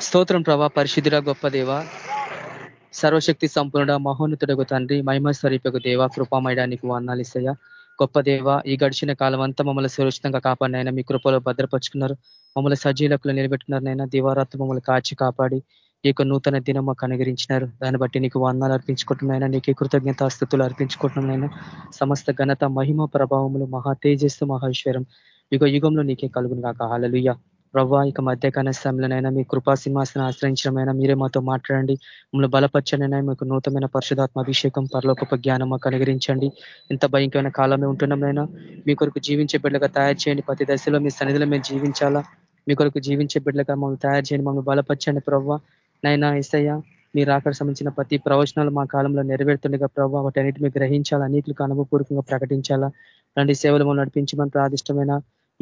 స్తోత్రం ప్రభా పరిశుద్ధుడ గొప్ప దేవ. సర్వశక్తి సంపూర్ణ మహోన్నతుడకు తండ్రి మహిమ స్వరూపకు దేవ కృపామయడానికి వర్ణాలు ఇస్తాయా గొప్ప దేవ ఈ గడిచిన కాలం అంతా మమ్మల్ని సురక్షితంగా కాపాడినైనా మీ కృపలో భద్రపరుచుకున్నారు. మమ్మల్ని సజీలకులు నిలబెట్టినారనైనా దివారాత్రి మమ్మల్ని కాచి కాపాడి ఈ యొక్క నూతన దినం మాకు అనుగరించినారు దాన్ని బట్టి నీకు వందాలు అర్పించుకుంటున్నాయినా నీకే కృతజ్ఞత స్థుతులు అర్పించుకుంటున్నాయినా. సమస్త ఘనత మహిమ ప్రభావములు మహా తేజస్సు మహేశ్వరం యుగ యుగంలో నీకే కలుగును కాక హాలలుయ్య ప్రభా ఇక మధ్యకాల సమయంలోనైనా మీ కృపాసింహాసన ఆశ్రయించడమైనా మీరే మాతో మాట్లాడండి. మమ్మల్ని బలపరచనైనా మీకు నూతనమైన పరిశుధాత్మ అభిషేకం పరలోకప జ్ఞానం మాకు అనుగరించండి ఎంత భయంకరమైన కాలమే ఉంటున్నామైనా మీ కొరకు జీవించే బిడ్డగా తయారు చేయండి. ప్రతి దశలో మీ సన్నిధిలో మేము జీవించాలా? మీ కొరకు జీవించే బిడ్డగా మమ్మల్ని తయారు చేయండి. మమ్మల్ని బలపరచండి ప్రభావ నైనా ఇసయ్య మీరు అక్కడ సంబంధించిన ప్రతి ప్రవచనాలు మా కాలంలో నెరవేరుతుండగా ప్రభావ వాటన్నిటి మీరు గ్రహించాలా? నీటికి అనుభవపూర్వకంగా ప్రకటించాలా? అలాంటి సేవలు నడిపించమని ప్రాదిష్టమైన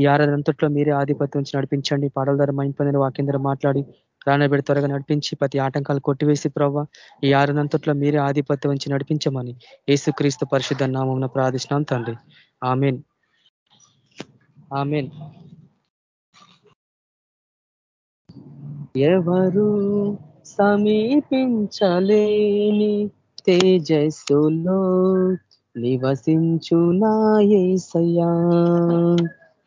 ఈ ఆరాధనంతట్లో మీరే ఆధిపత్యం నుంచి నడిపించండి. పాటల ద్వారా మైంపొందిన వాక్యం ద్వారా మాట్లాడి రానబెడి త్వరగా నడిపించి ప్రతి ఆటంకాలు కొట్టివేసి ప్రభావ ఈ ఆరాధనంతట్లో మీరే ఆధిపత్యం నుంచి నడిపించమని ఏసుక్రీస్తు పరిశుద్ధ నామం ప్రార్థిష్టాం తండ్రి. ఆమెన్. ఆమెన్. ఎవరు సమీపించలేని తేజస్సులో నివసించునాయేసయ్యా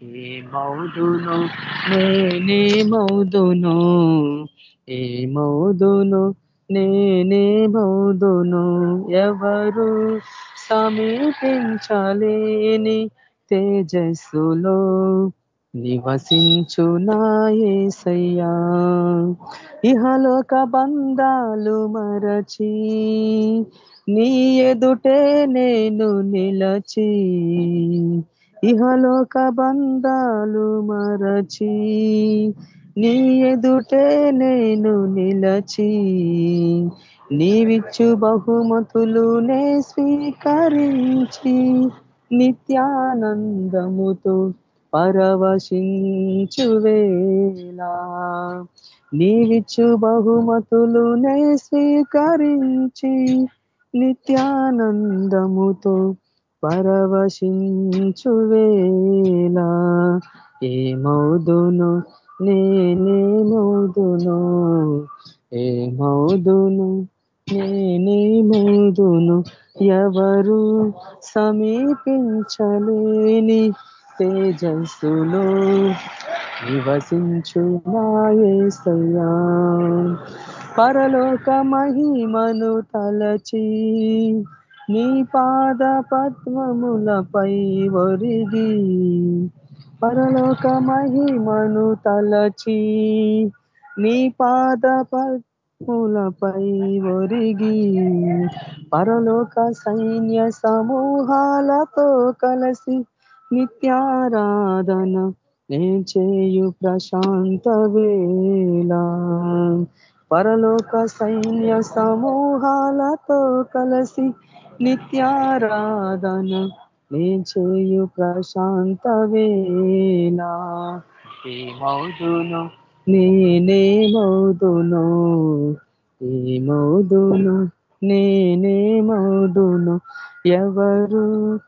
ఏ మౌదును నేనే మౌదును ఏ మౌదును నేనే మౌదును ఎవరు సమీపించలేని తేజస్సులో నివసించునాయేసయ్యా ఇహలోక బంధాలు మరచి నీ ఎదుటే నేను నిలచి ఇహలోక బంధాలు మరచి నీ ఎదుటే నేను నిలచి నీవిచ్చు బహుమతులు నే స్వీకరించి నిత్యానందముతో పరవశించువేలా నీవిచ్చు బహుమతులు నే స్వీకరించి నిత్యానందముతో పరవశించువేలా ఏ మౌదును నేనే మౌదును. మౌదును నేనే మౌదును. ఎవరు సమీపించలేని తేజస్సులో నివసించు నాయసయ్యా పరలోక మహిమను తలచి నీ పాద పద్మములపై ఒరిగి పరలోక మహిమను తలచి నీ పాద పద్ములపై ఒరిగి పరలోక సైన్య సమూహాలతో కలిసి నిత్యారాధన నే చేయు ప్రశాంత వేళ. పరలోక సైన్య సమూహాలతో కలిసి నిత్యారాధన నే చేయు ప్రశాంత వేళ. ఏ మౌదును? నేనే మౌదును. ఏ మౌదును? నేనే మౌదును. ఎవరు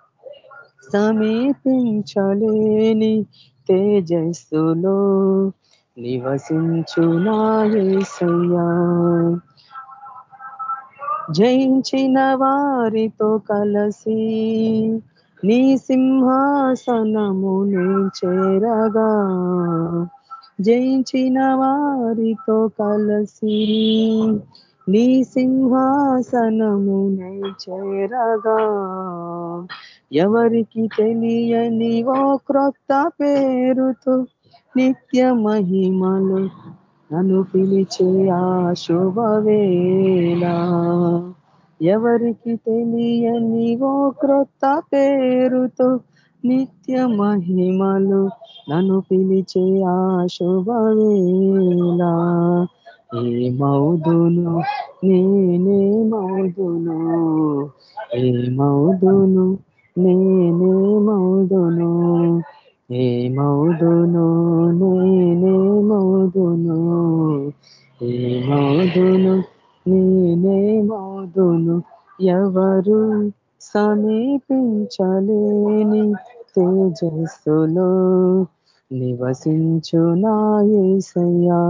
సమీపించలేని తేజస్సులో నివసించునాయేసయ్యా జయించిన వారితో కలసి నీ సింహాసనమును చేరగా జయించిన వారితో కలసి నీ సింహాసనము చేరగా. ఎవరికి తెలియని ఓ క్రొత్త పేరుతో నిత్య మహిమలు నన్ను పిలిచే ఆ శుభవేళ. ఎవరికి తెలియని ఓ క్రొత్త పేరుతో నిత్య మహిమలు నన్ను పిలిచే ఆ శుభవేళ. ఏ మౌదును నేనే మౌదును. ఏ మౌదును నేనే మౌదును. ఏ మౌదును నేనే మౌదును. మౌదును నేనే ఎవరు సమీపించలేని తేజస్సులో నివసించు నాయసయ్యా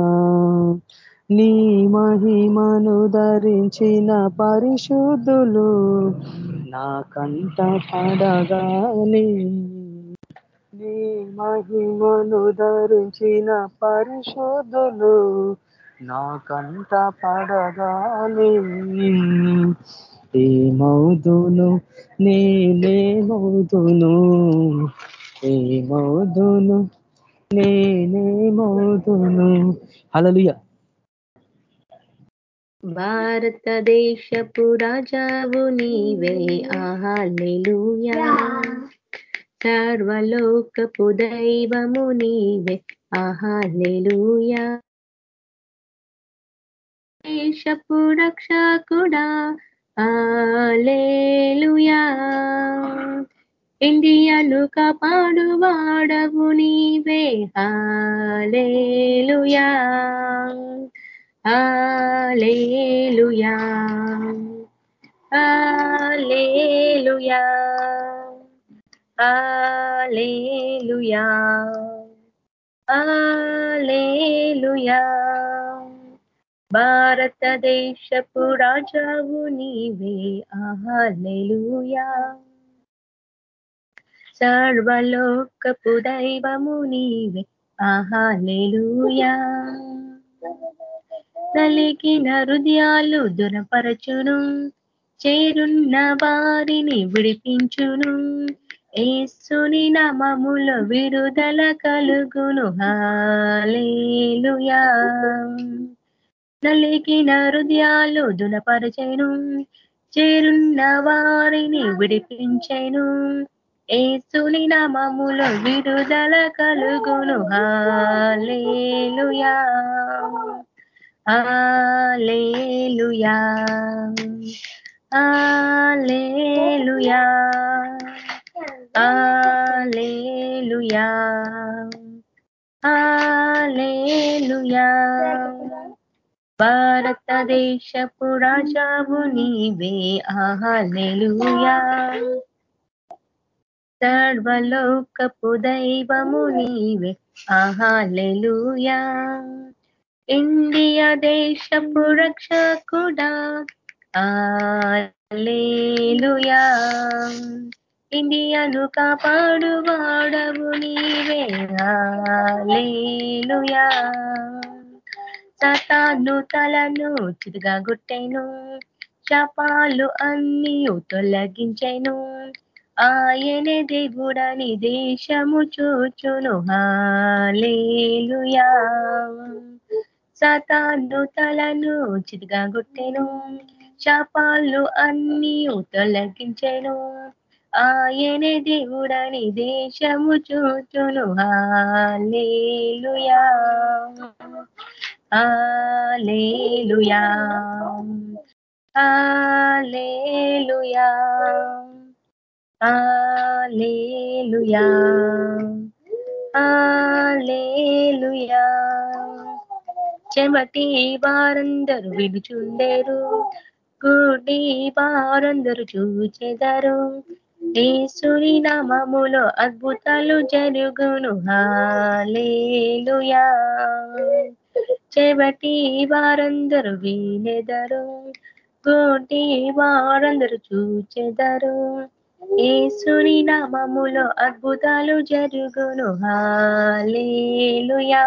నీ మహిమను ధరించిన పరిశుద్ధులు నా కంట పడగానే నీ మహిమను ధరించిన పరిశుద్ధులు నాకంట కంట ఏమవుదును నేనేమవుదును ఏమవుదును నేనేమవుదును హలలుయ భారతదేశపు రాజావు నీవే. ఆహాలెలుయా సర్వలోకపు దైవము నీవే. ఆహాలెలుయా దేశపు రక్షకుడా. ఆలేలుయా ఇండియను కాపాడు వాడవు నీవే. హాలేలుయా హాలేలుయా హాలేలుయా ఆలేలుయా హాలేలుయా భారతదేశపు రాజావు నీవే. ఆహాలేలుయా సర్వలోకపు దైవము నీవే. ఆహాలేలుయా నలిగిన హృదయాలు దురపరచును చేరున్న వారిని విడిపించును. ఏసుని నామముల విడుదల కలుగును. హాలేలుయా నలిగిన హృదయాలు దునపరచేను చేరున్న వారిని విడిపించెను. ఏసుని నామములో విడుదల కలుగును. హాలేలుయా హాలేలుయా హాలేలుయా హాలేలుయా హాలేలుయా భారతదేశపు రాజావు నీవే. ఆహాలేలుయా సర్వలోకపు దైవము నీవే. ఆహాలేలుయా ఇండియా దేశపు రక్షకుడా ఆలేలుయా ఇండియాను కాపాడు వాడవు నీవే సతాను తలను చిరుగా గుట్టెను శాపాలు అన్ని తొలగించెను. ఆయనే దేవుడని దేశము చూచును. హాలేలుయా సతాను తలను చిరుగా గుట్టెను శాపాలు అన్ని తొలగించెను. ఆయనే దేవుడని దేశము చూచును హాలేలుయా Alleluia. Alleluia. Alleluia. Alleluia. చెమటి వారందరూ విడుచుండేరు గుడి వారందరూ చూచెదరు ఏసుని నామములో అద్భుతాలు జరుగును. హాలేలుయా చెబటి వారందరూ వినెదరు. గోటి వారందరూ చూచెదరు. ఏసుని నామములో అద్భుతాలు జరుగును. Hallelujah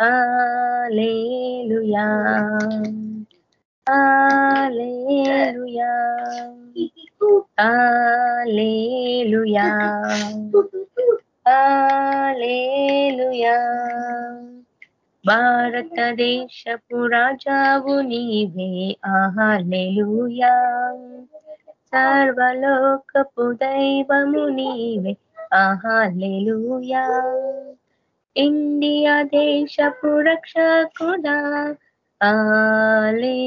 hallelujah alleluia. Alleluia. Alleluia. భారతదేశపు రాజావు నీవే. ఆహలేలుయా సర్వలోకపు దైవము నీవే. ఆహలేలుయా ఇండియా దేశపు రక్షకుడా. ఆలే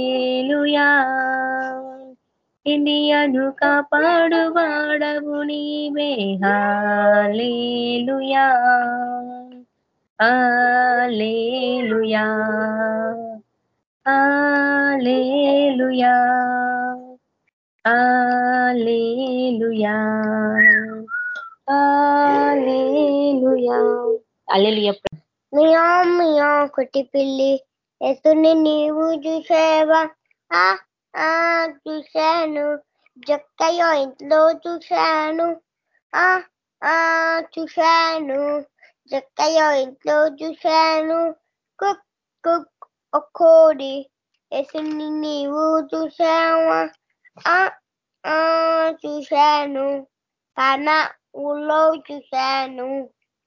ఇండియాను కాపాడువాడవు నీవే. Hallelujah. Alleluia alleluia alleluia alleluia alleluia మియా మియా కుట్టి పిల్లి ఎత్తుని నీవు చూసావా? ఆ ఆ చూశాను. జక్కయ్య ఇంట్లో చూశాను. ఆ ఆ చూశాను. జక్కయ్య ఇంట్లో చూశాను. కుక్ కుక్ ఒక్కోడి ఎసుని నీవు చూసావా ఆ ఆ చూశాను. తన ఊళ్ళో చూశాను.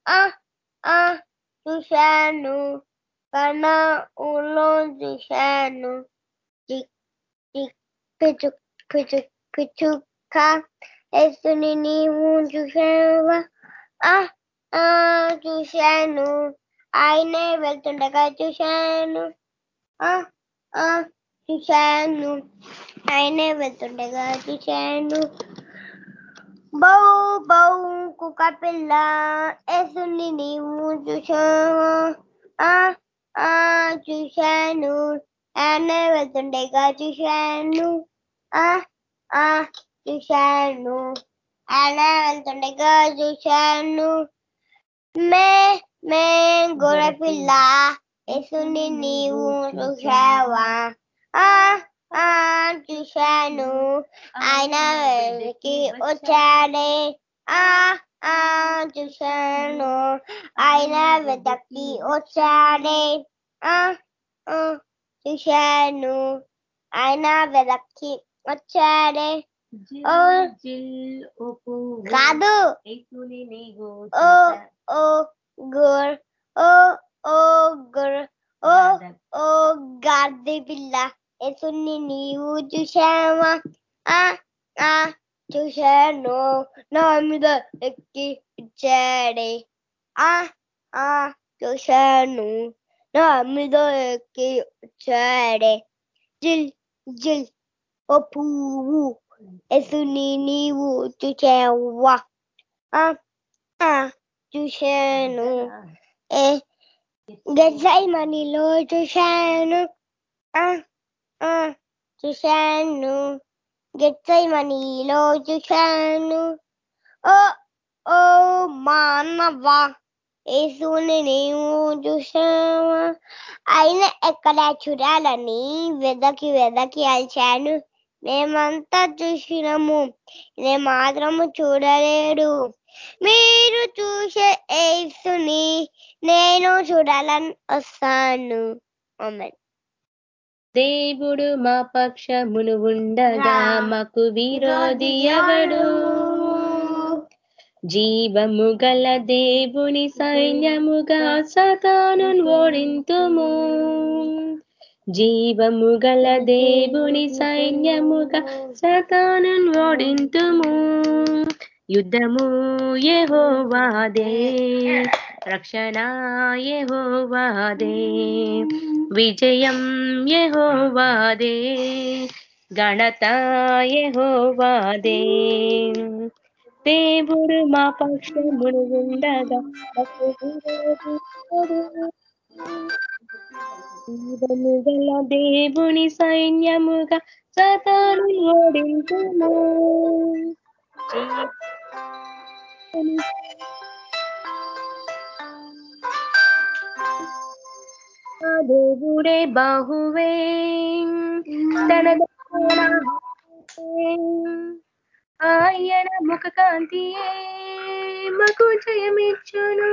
ఆ ఆ చూశాను. తన ఊళ్ళో చూశాను. చిక్ పిచుక్ పిచుక్ పిచుక్క నీవు చూసావా ఆ ఆ చూశాను ఆయనే వెళ్తుండగా చూశాను ఆ ఆ చూశాను ఆయనే వెళ్తుండగా చూశాను బౌ బౌ కుక్క పిల్ల ఎసుని నీవు చూసావా ఆ ఆ చూశాను ఆయనే వెళ్తుండగా చూశాను ఆ ఆ చూశాను. ఆయనే వెళ్తుండగా చూశాను. మే మే గొర్రె పిల్ల యేసుని నీవు చూశావా? ఆ ఆ చూశాను. ఆయన వెనక్కి వచ్చాడే. ఆ ఆ చూశాను. ఆయన వెతకి వచ్చాడే. ఆ ఆ చూశాను. ఆయన వెతకి వచ్చాడే ఓ జిల్ ఓ పువ్వు కాదు యేసుని నీవు ఓ చూసా- ఓ గుర్ ఓ ఓ గుర్ ఓ ఓ గాడి పిల్ల యేసుని నీవు చూశావా ఆ ఆ చూశాను నా మీద ఎక్కి ఇచ్చాడే ఆ ఆ ఓ పువ్వు యేసుని నీవు చూచావా ఆ ఆ చూశాను ఏ గజాయి చూశాను ఆ ఆ చూశాను గెచ్చై చూశాను ఓ ఓ మానవా యేసుని నీవు చూసావా అయినా ఎక్కడ చూడాలని వెదకి వెదకి అలిచాను మేమంతా చూసినాము. నేను మాత్రము చూడలేడు. మీరు చూసే యేసుని నేను చూడాలని వస్తాను. ఆమేన్. దేవుడు మా పక్షమును ఉండగా మాకు విరోధి ఎవడు? జీవము గల దేవుని సైన్యముగా సతాను ఓడింతుము. జీవము గల దేవుని సైన్యముగా సతాను ఓడింతుము. యుద్ధము యెహోవాదే రక్షణ యెహోవాదే విజయం యెహోవాదే గణత యెహోవాదే. దేవుడు మా పక్షమును ఉండగా జీవము గల దేవుని సైన్యముగా సతాను ఓడించుము. దేవుడే బాహువే. తన ఆయన ముఖ కాంతియే మకు జయమిచ్చును.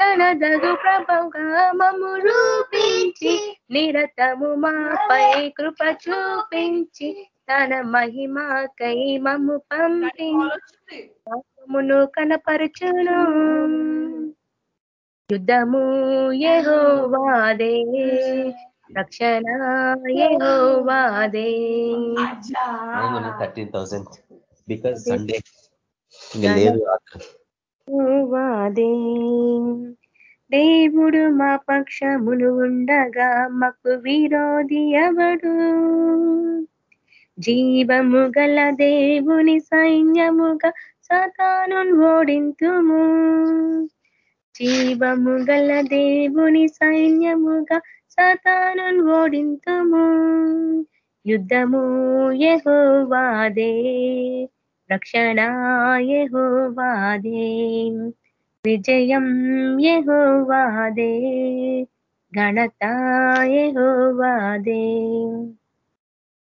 తన దగు ప్రభంగా మమ్ము రూపించి నిరతము మాపై కృప చూపించి తన మహిమకై మమ్ము పంపించి పాపమును కనపరచును. యుద్ధము యెహోవాదే రక్షణ యెహోవాదే. థర్టీన్ థౌసండ్ బికాస్ సండే లేదు వాదే. దేవుడు మా పక్షమును ఉండగా మాకు విరోధి ఎవడు? జీవము గల దేవుని సైన్యముగా సతాను ఓడింతుము. జీవము గల దేవుని సైన్యముగా సతాను ఓడింతుము. యుద్ధము యహోవాదే. రక్షణాయహోవాదే విజయం యహోవాదే ఘనతాయహోవాదే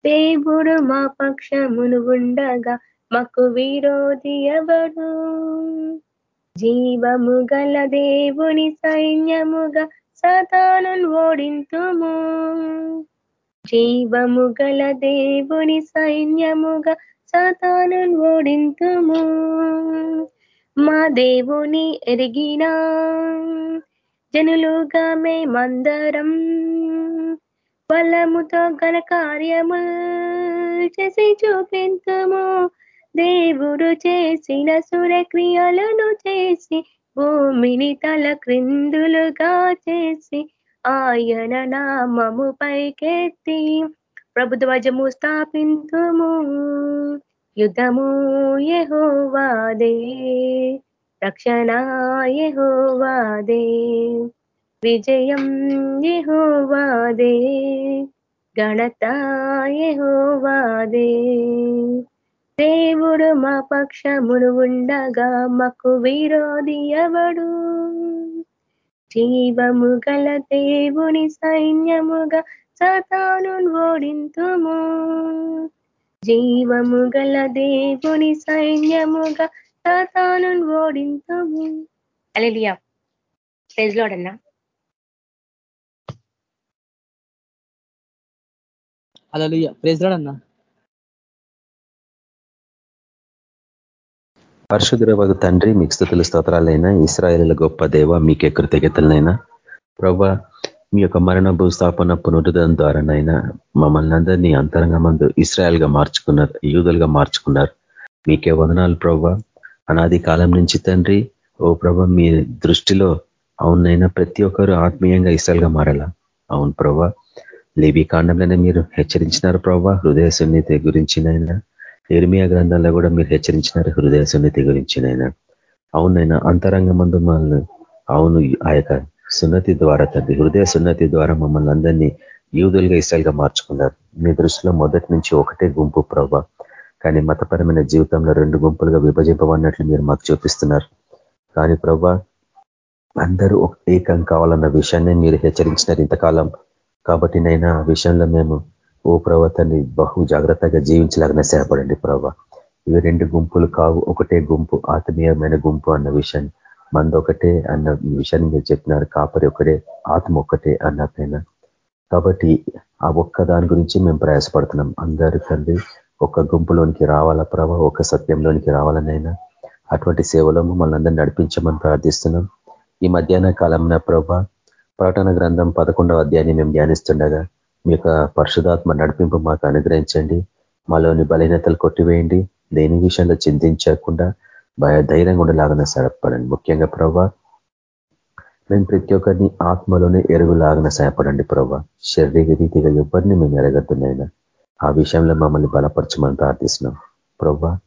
దేవుడు మా పక్షమును ఉండగా మాకు విరోధి ఎవడు? జీవము గల దేవుని సైన్యముగా సతాను ఓడింతుము. జీవము గల దేవుని సైన్యముగా సతాను ఓడింతుము. మా దేవుని ఎరిగిన జనులుగా మేమందరం బలముతో గల కార్యము చేసి చూపింతుము. దేవుడు చేసిన సురక్రియలను చేసి భూమిని తల క్రిందులుగా చేసి ఆయన నామము పైకెత్తి ప్రభుత్వజము స్థాపింతుము యుద్ధము యహోవాదే రక్షణ యహోవాదే విజయం యహోవాదే గణత యహోవాదే. దేవుడు మా పక్షమును ఉండగా మాకు విరోధి ఎవడు? జీవము గల దేవుని సైన్యముగా సతాను ఓడింతుము జీవము గల దేవుని సైన్యముగా సతాను ఓడింతుము అలెలియా ప్రెజ్లోడన్నా అలా ప్రేజ్ అన్న పరిశుద్ధురవగు తండ్రి మీకు స్థుతుల స్తోత్రాలైనా ఇస్రాయేల్ గొప్ప దేవ మీకే కృతజ్ఞతలనైనా ప్రభా మీ యొక్క మరణ భూస్థాపన పునరుద్ధరణ ద్వారానైనా మమ్మల్ని అందరినీ అంతరంగ మందు ఇస్రాయల్గా మార్చుకున్నారు యూదులుగా మార్చుకున్నారు. మీకే వదనాలు ప్రభా అనాది కాలం నుంచి తండ్రి ఓ ప్రభ మీ దృష్టిలో అవునైనా ప్రతి ఒక్కరు ఆత్మీయంగా ఇస్రాయల్గా మారాల? అవును ప్రభా లేబీ కాండంలోనే మీరు హెచ్చరించినారు ప్రభా హృదయ సున్నితి గురించినైనా. ఇర్మియా గ్రంథాల్లో కూడా మీరు హెచ్చరించినారు హృదయ సున్నితి గురించినైనా. అవునైనా అంతరంగ మందు మమ్మల్ని అవును ఆ యొక్క సున్నతి ద్వారా తండ్రి. హృదయ సున్నతి ద్వారా మమ్మల్ని అందరినీ యూదులుగా ఇసలుగా మార్చుకున్నారు. మీ దృష్టిలో మొదటి నుంచి ఒకటే గుంపు ప్రభా కానీ మతపరమైన జీవితంలో రెండు గుంపులుగా విభజింపబడినట్లు మీరు మాకు చూపిస్తున్నారు. కానీ ప్రభా అందరూ ఏకం కావాలన్న విషయాన్ని మీరు హెచ్చరించినారు ఇంతకాలం. కాబట్టి నైనా ఆ విషయంలో మేము ఓ ప్రవర్తని బహు జాగ్రత్తగా జీవించలాగానే సేపడండి ప్రభా ఇవి రెండు గుంపులు కావు ఒకటే గుంపు ఆత్మీయమైన గుంపు అన్న విషయాన్ని మంది ఒకటే అన్న విషయాన్ని మీరు చెప్పినారు కాపరి ఒకటే ఆత్మ ఒక్కటే అన్నకైనా కాబట్టి ఆ ఒక్క దాని గురించి మేము ప్రయాసపడుతున్నాం. అందరి తండ్రి ఒక్క గుంపులోనికి రావాలా ప్రభా? ఒక సత్యంలోనికి రావాలనైనా అటువంటి సేవలో మమ్మల్ని అందరినీ నడిపించమని ప్రార్థిస్తున్నాం. ఈ మధ్యాహ్న కాలంలో ప్రభా ప్రకటన గ్రంథం పదకొండవ అధ్యాయాన్ని మేము ధ్యానిస్తుండగా మీ యొక్క పరిశుధాత్మ నడిపింపు మాకు అనుగ్రహించండి. మాలోని బలహీనతలు కొట్టివేయండి. దేని విషయంలో చింతించకుండా ధైర్యంగా ఉండేలాగానే సహాయపడండి. ముఖ్యంగా ప్రభా మేము ప్రతి ఒక్కరిని ఆత్మలోనే ఎరుగులాగానే సహాయపడండి ప్రభా. శారీరక రీతిగా ఎవరిని మేము ఎరగద్దునైనా ఆ విషయంలో మమ్మల్ని బలపరచమని ప్రార్థిస్తున్నాం. ప్రభా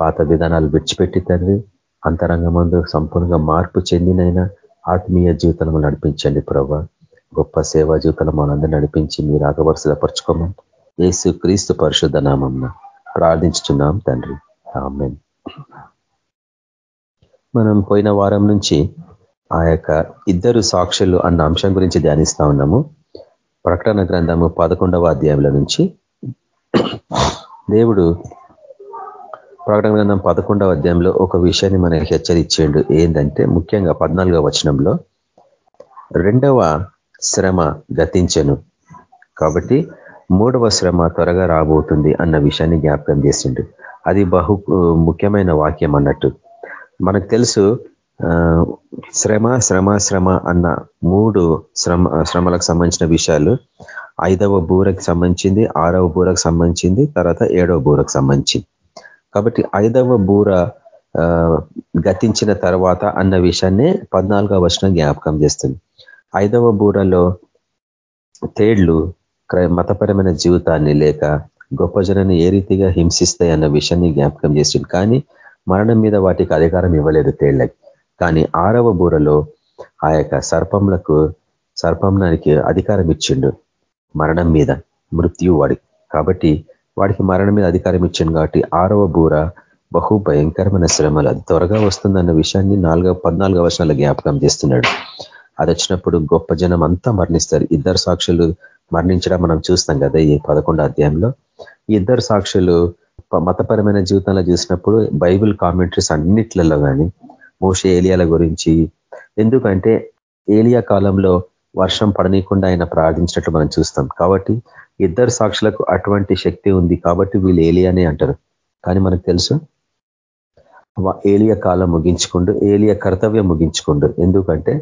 పాత విధానాలు విడిచిపెట్టి తండ్రి అంతరంగమందు సంపూర్ణంగా మార్పు చెందినైనా ఆత్మీయ జీవితంలో నడిపించండి ప్రభా. గొప్ప సేవా జీవితంలో మనందరూ నడిపించి మీరు ఆగవరుసలు పరుచుకోమని ఏసు క్రీస్తు పరిశుద్ధ నామం ప్రార్థించుతున్నాం తండ్రి. ఆమెన్. మనం పోయిన వారం నుంచి ఆ యొక్క ఇద్దరు సాక్షులు అన్న అంశం గురించి ధ్యానిస్తా ఉన్నాము. ప్రకటన గ్రంథము పదకొండవ అధ్యాయంలో నుంచి దేవుడు ప్రకటన గ్రంథం పదకొండవ అధ్యాయంలో ఒక విషయాన్ని మనకి హెచ్చరించేండు. ఏంటంటే ముఖ్యంగా పద్నాలుగవ వచనంలో రెండవ శ్రమ గతించను. కాబట్టి మూడవ శ్రమ త్వరగా రాబోతుంది అన్న విషయాన్ని జ్ఞాపకం చేసిండు. అది బహు ముఖ్యమైన వాక్యం అన్నట్టు. మనకు తెలుసు శ్రమ శ్రమ శ్రమ అన్న మూడు శ్రమ శ్రమలకు సంబంధించిన విషయాలు. ఐదవ బూరకు సంబంధించింది ఆరవ బూరకు సంబంధించింది తర్వాత ఏడవ బూరకు సంబంధించింది. కాబట్టి ఐదవ బూర గతించిన తర్వాత అన్న విషయాన్నే పద్నాలుగవ వర్షం జ్ఞాపకం చేస్తుంది. ఐదవ బూరలో తేళ్ళు మతపరమైన జీవితాన్ని లేక గొప్ప జనాన్ని ఏ రీతిగా హింసిస్తాయి అన్న విషయాన్ని జ్ఞాపకం చేసింది కానీ మరణం మీద వాటికి అధికారం ఇవ్వలేదు తేళ్ళకి. కానీ ఆరవ బూరలో ఆ యొక్క సర్పంలకు సర్పంనానికి అధికారం ఇచ్చిండు. మరణం మీద మృత్యు వాడికి కాబట్టి వాడికి మరణం మీద అధికారం ఇచ్చిండు కాబట్టి ఆరవ బూర బహు భయంకరమైన శ్రమలు. అది త్వరగా వస్తుందన్న విషయాన్ని నాలుగవ పద్నాలుగవ వర్షాల జ్ఞాపకం చేస్తున్నాడు. అది వచ్చినప్పుడు గొప్ప జనం అంతా మరణిస్తారు. ఇద్దరు సాక్షులు మరణించడం మనం చూస్తాం కదా ఈ పదకొండో అధ్యాయంలో. ఇద్దరు సాక్షులు మతపరమైన జీవితంలో చూసినప్పుడు బైబిల్ కామెంటరీస్ అన్నిట్లలో కానీ మోసే ఏలియాల గురించి ఎందుకంటే ఏలియా కాలంలో వర్షం పడనీయకుండా ఆయన ప్రార్థించినట్లు మనం చూస్తాం. కాబట్టి ఇద్దరు సాక్షులకు అటువంటి శక్తి ఉంది కాబట్టి వీళ్ళు ఏలియానే అంటారు. కానీ మనకు తెలుసు ఏలియ కాలం ముగించుకుండు ఏలియ కర్తవ్యం ముగించుకుండు ఎందుకంటే